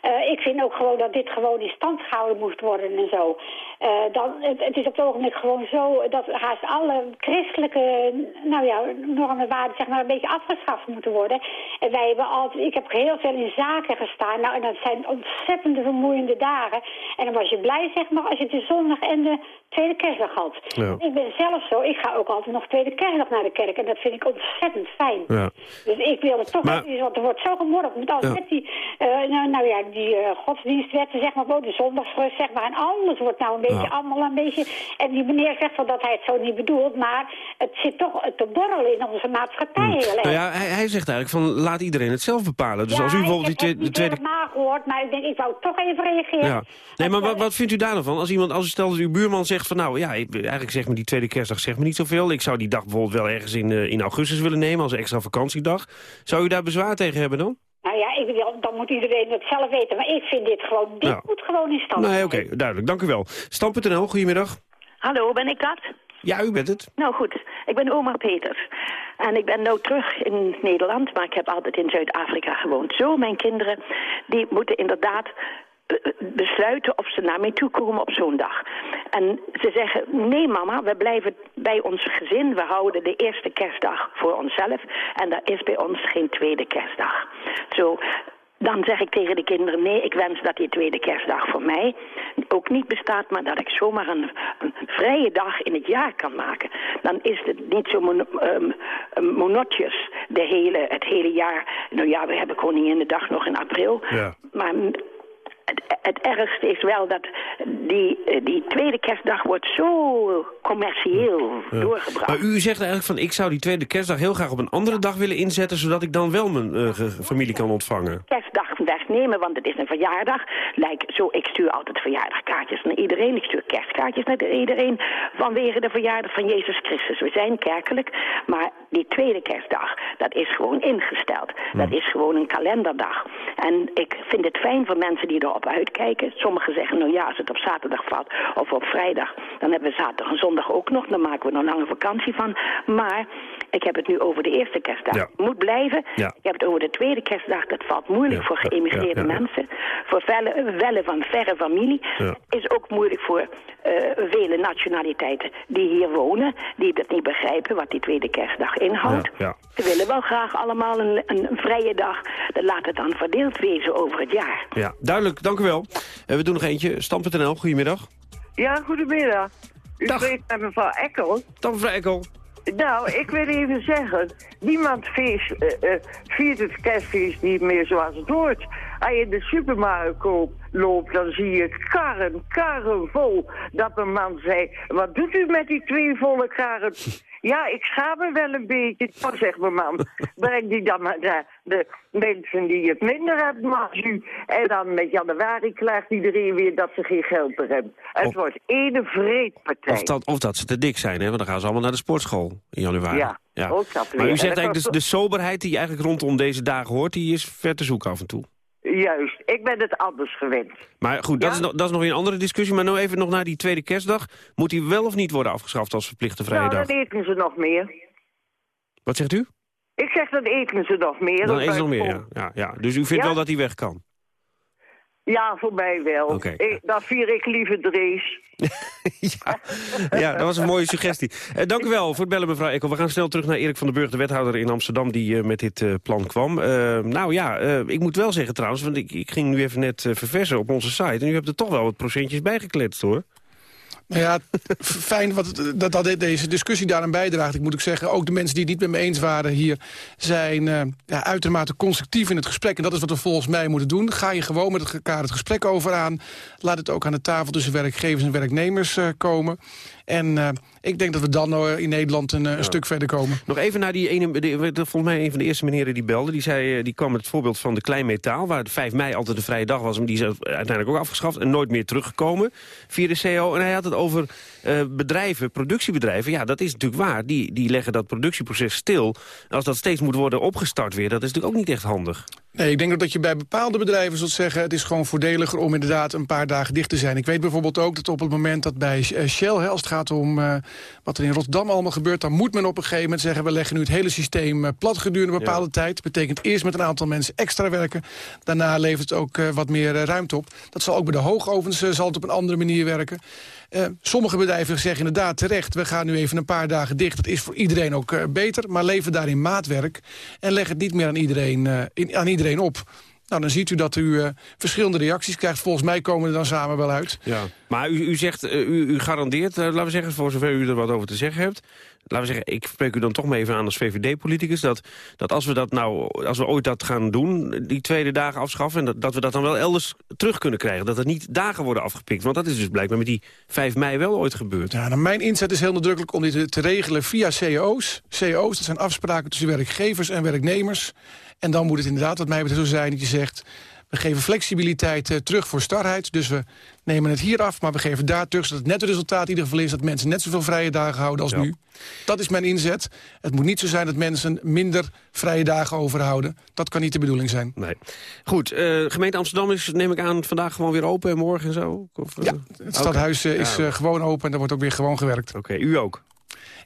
Eh, ik vind ook gewoon dat dit gewoon in stand gehouden moest worden en zo. Eh, dan, het, het is op het ogenblik gewoon zo dat haast alle christelijke nou ja, normen, waarden zeg maar, een beetje afgeschaft moeten worden. En wij hebben altijd, ik heb heel veel in zaken gestaan. Nou, en dat zijn ontzettende vermoeiende dagen. En dan was je blij, zeg maar, als je de zondag en de tweede kerstdag had. Ja. Ik ben zelf zo, ik ga ook altijd nog tweede kerstdag naar de kerk. En dat vind ik ontzettend fijn. Ja. Dus ik wil het toch Maar- want er wordt zo gemorreld met. Ja. Met die, eh, nou, nou ja, die eh, godsdienstwetten, zeg maar, ook de zondagsrust, zeg maar. En alles wordt nou een beetje, allemaal een beetje... En die meneer zegt wel dat hij het zo niet bedoelt, maar het zit toch te borrelen in onze maatschappij heel erg. Nou ja, hij, hij zegt eigenlijk van laat iedereen het zelf bepalen. Dus als u bijvoorbeeld die ik heb tweede... tweede... helemaal gehoord, maar ik denk, ik wou toch even reageren. Ja. Nee, maar wat, wat vindt u daar dan van? Als iemand, als stel dat uw buurman zegt van nou ja, ik- eigenlijk zeg me die tweede kerstdag zeg me niet zoveel. Ik zou die dag bijvoorbeeld wel ergens in, eh, in augustus willen nemen als extra vakantiedag. Zou u daar bezwaar tegen hebben dan? Nou ja, ik wil, dan moet iedereen het zelf weten. Maar ik vind dit gewoon, dit Ja. moet gewoon in stand Nee, oké, duidelijk. Dank u wel. Stam.nl, goedemiddag. Hallo, ben ik dat? Ja, u bent het. Nou goed, ik ben oma Peters. En ik ben nu terug in Nederland, maar ik heb altijd in Zuid-Afrika gewoond. Zo, mijn kinderen, die moeten inderdaad besluiten of ze naar mij toe komen op zo'n dag. En ze zeggen, nee mama, we blijven bij ons gezin. We houden de eerste kerstdag voor onszelf. En er is bij ons geen tweede kerstdag. Zo, dan zeg ik tegen de kinderen, nee, ik wens dat die tweede kerstdag voor mij ook niet bestaat, maar dat ik zomaar een, een vrije dag in het jaar kan maken. Dan is het niet zo mono, ehm, monotjes de hele, het hele jaar. Nou ja, we hebben Koninginnedag nog in april. Ja. Maar het, ergste is wel dat die, eh, die tweede kerstdag wordt zo commercieel Ja. doorgebracht. Maar u zegt eigenlijk van ik zou die tweede kerstdag heel graag op een andere dag willen inzetten... zodat ik dan wel mijn eh, familie kan ontvangen. kerstdag wegnemen, want het is een verjaardag. Lijk, zo, ik stuur altijd verjaardagkaartjes naar iedereen. Ik stuur kerstkaartjes naar iedereen vanwege de verjaardag van Jezus Christus. We zijn kerkelijk, maar die tweede kerstdag, dat is gewoon ingesteld. Dat is gewoon een kalenderdag. En ik vind het fijn voor mensen die erop uitkijken. Sommigen zeggen, nou ja, als het op zaterdag valt of op vrijdag, dan hebben we zaterdag en zondag ook nog. Dan maken we er een lange vakantie van. Maar ik heb het nu over de eerste kerstdag. Ja. Moet blijven. Ja. Ik heb het over de tweede kerstdag. Dat valt moeilijk voor geëmigreerde mensen. Voor velle, welle van verre familie. Is ook moeilijk voor eh, vele nationaliteiten die hier wonen. Die dat niet begrijpen wat die tweede kerstdag inhoudt. Ja, ja. We willen wel graag allemaal een, een vrije dag. Dan laat het dan verdeeld wezen over het jaar. Ja, duidelijk. Dank u wel. Eh, we doen nog eentje. Stam.nl, goedemiddag. Ja, goedemiddag. U spreekt met mevrouw Ekkel. Dag mevrouw Ekkel. Nou, ik wil even zeggen, niemand feest, eh, eh, viert het kerstfeest niet meer zoals het hoort. Als je in de supermarkt koopt, loopt, dan zie je karren, karren vol. Dat een man zei, wat doet u met die twee volle karren? Ja, ik schaam me wel een beetje. Dan zegt mijn man, breng die dan naar de, mensen die het minder hebben als u. En dan met januari klaagt iedereen weer dat ze geen geld meer hebben. Het wordt ene vreedpartij. Of dat, of dat ze te dik zijn, hè? want dan gaan ze allemaal naar de sportschool in januari. Ja, ook dat Maar u zegt eigenlijk, de, kost- de soberheid die eigenlijk rondom deze dagen hoort... die is ver te zoeken af en toe. Juist, ik ben het anders gewend. Maar goed, dat, is, nog- dat is nog een andere discussie. Maar nou even nog naar die tweede kerstdag. Moet die wel of niet worden afgeschaft als verplichte vrije nou, dag? dan eten ze nog meer. Wat zegt u? Ik zeg, dan eten ze nog meer. Dan is er nog meer, ja. ja, ja. Dus u vindt Ja? wel dat die weg kan? Ja, voor mij wel. Ik, dan vier ik liever Drees. <laughs> <laughs> Ja, dat was een mooie suggestie. Eh, dank u wel voor het bellen, mevrouw Ekkel. We gaan snel terug naar Erik van den Burg, de wethouder in Amsterdam... die eh, met dit eh, plan kwam. Nou ja, ik moet wel zeggen trouwens... want ik, ik ging nu even net verversen op onze site... en u hebt er toch wel wat procentjes bijgekletst, hoor. Nou ja, fijn wat, het- dat, dat deze discussie daaraan bijdraagt. Ik moet ook zeggen, ook de mensen die het niet met me eens waren hier... zijn eh, ja, uitermate constructief in het gesprek. En dat is wat we volgens mij moeten doen. Ga je gewoon met elkaar het gesprek over aan. Laat het ook aan de tafel tussen werkgevers en werknemers eh, komen. En eh, ik denk dat we dan in Nederland een, eh, een stuk verder komen. Nog even naar die ene, de, volgens mij een van de eerste meneren die belde. Die, zei, eh, die kwam met het voorbeeld van de kleinmetaal... waar de 5 mei altijd een vrije dag was... en die is uiteindelijk ook afgeschaft en nooit meer teruggekomen via de CO. En hij had het over bedrijven, productiebedrijven. Ja, dat is natuurlijk waar. Die, die leggen dat productieproces stil. En als dat steeds moet worden opgestart weer... dat is natuurlijk ook niet echt handig. Nee, ik denk dat je bij bepaalde bedrijven zult zeggen... het is gewoon voordeliger om inderdaad een paar dagen dicht te zijn. Ik weet bijvoorbeeld ook dat op het moment dat bij eh, Shell... Hè, als het gaat om eh, wat er in Rotterdam allemaal gebeurt... dan moet men op een gegeven moment zeggen... we leggen nu het hele systeem eh, plat gedurende een bepaalde tijd. betekent eerst met een aantal mensen extra werken. Daarna levert het ook wat meer ruimte op. Dat zal ook bij de hoogovens zal het op een andere manier werken. Eh, sommige bedrijven zeggen inderdaad terecht... we gaan nu even een paar dagen dicht. Dat is voor iedereen ook eh, beter. Maar lever daarin maatwerk. En leg het niet meer aan iedereen, eh, aan iedereen op. Nou, dan ziet u dat u verschillende reacties krijgt. Volgens mij komen er dan samen wel uit. Ja. Maar u, u zegt, u, u garandeert, laten we zeggen, voor zover u er wat over te zeggen hebt... laten we zeggen, ik spreek u dan toch maar even aan als VVD-politicus... Dat, dat als we dat nou, als we ooit dat gaan doen, die tweede dagen afschaffen... en dat, dat we dat dan wel elders terug kunnen krijgen. Dat er niet dagen worden afgepikt. Want dat is dus blijkbaar met die 5 mei wel ooit gebeurd. Ja, nou, mijn inzet is heel nadrukkelijk om dit te, regelen via CO's. CO's, dat zijn afspraken tussen werkgevers en werknemers. En dan moet het inderdaad, wat mij betreft, zo zijn dat je zegt... we geven flexibiliteit eh, terug voor startheid. Dus we nemen het hier af, maar we geven daar terug... zodat het netto-resultaat in ieder geval is dat mensen net zoveel vrije dagen houden als nu. Dat is mijn inzet. Het moet niet zo zijn dat mensen minder vrije dagen overhouden. Dat kan niet de bedoeling zijn. Nee. Goed, eh, gemeente Amsterdam is, neem ik aan, vandaag gewoon weer open en morgen en zo? Of, eh? Ja, het stadhuis is Ja. gewoon open en daar wordt ook weer gewoon gewerkt. Oké, u ook?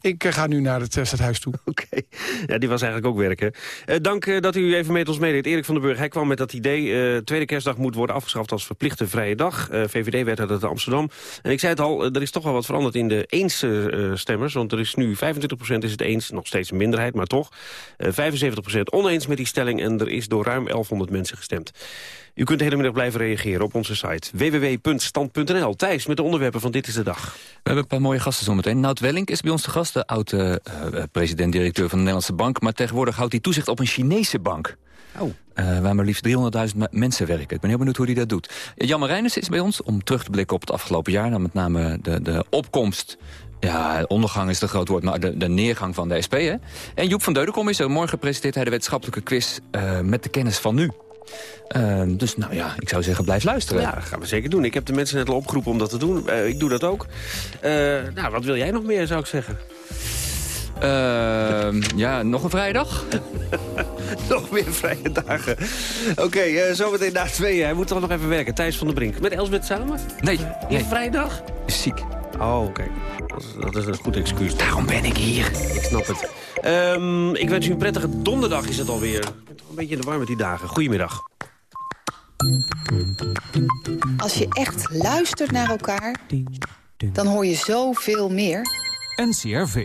Ik eh, ga nu naar het eh, stadhuis toe. <laughs> Oké, ja, die was eigenlijk ook werken. Eh, dank dat u even met ons meedeed. Erik van den Burg, hij kwam met dat idee... tweede kerstdag moet worden afgeschaft als verplichte vrije dag. VVD werd uit Amsterdam. En ik zei het al, er is toch wel wat veranderd in de eens-stemmers. want er is nu 25% is het eens, nog steeds een minderheid, maar toch. eh 75% oneens met die stelling en er is door ruim 1100 mensen gestemd. U kunt de hele middag blijven reageren op onze site www.stand.nl. Thijs, met de onderwerpen van Dit is de Dag. We hebben een paar mooie gasten zometeen. Nout Welling is bij ons de gast, de oud-president-directeur van de Nederlandse Bank. Maar tegenwoordig houdt hij toezicht op een Chinese bank. Oh. Eh, waar maar liefst 300.000 me- mensen werken. Ik ben heel benieuwd hoe hij dat doet. Jan Marijnissen is bij ons om terug te blikken op het afgelopen jaar. Dan met name de, de opkomst. Ja, ondergang is het een groot woord, maar de, de neergang van de SP. Hè? En Joep van Deudekom is er. Morgen presenteert hij de wetenschappelijke quiz met de kennis van nu. Eh, dus nou ja, ik zou zeggen, blijf luisteren. Ja, dat gaan we zeker doen. Ik heb de mensen net al opgeroepen om dat te doen. Eh, ik doe dat ook. Eh, nou, wat wil jij nog meer, zou ik zeggen? Ehm, ja, nog een vrijdag? <laughs> nog meer vrije dagen. Oké, eh, zometeen na tweeën. Hij moet toch nog even werken. Thijs van der Brink. Met Elsbeth samen? Nee. Niet vrijdag? Ziek. Oh, oké. Dat, is- dat is een goed excuus. Daarom ben ik hier. Ik snap het. Ehm, ik wens u een prettige donderdag is het alweer. Ik ben toch een beetje in de war met die dagen. Goedemiddag. Als je echt luistert naar elkaar, dan hoor je zoveel meer. NCRV.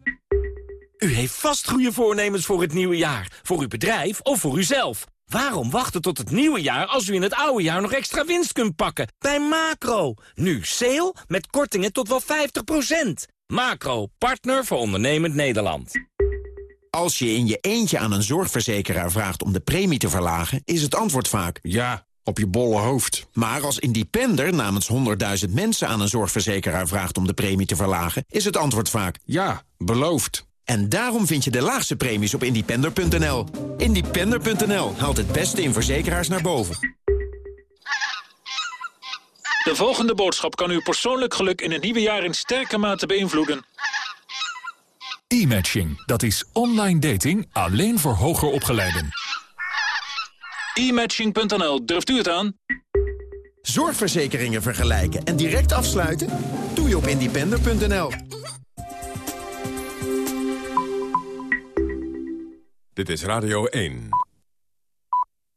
U heeft vast goede voornemens voor het nieuwe jaar. Voor uw bedrijf of voor uzelf. Waarom wachten tot het nieuwe jaar als u in het oude jaar nog extra winst kunt pakken? Bij Macro. Nu sale met kortingen tot wel 50%. Macro, partner voor ondernemend Nederland. Als je in je eentje aan een zorgverzekeraar vraagt om de premie te verlagen... is het antwoord vaak ja, op je bolle hoofd. Maar als independer namens 100.000 mensen aan een zorgverzekeraar vraagt om de premie te verlagen... is het antwoord vaak ja, beloofd. En daarom vind je de laagste premies op independer.nl. Independer.nl haalt het beste in verzekeraars naar boven. De volgende boodschap kan uw persoonlijk geluk in het nieuwe jaar in sterke mate beïnvloeden. E-matching, dat is online dating alleen voor hoger opgeleiden. E-matching.nl, durft u het aan? Zorgverzekeringen vergelijken en direct afsluiten? Doe je op independer.nl. Dit is Radio 1.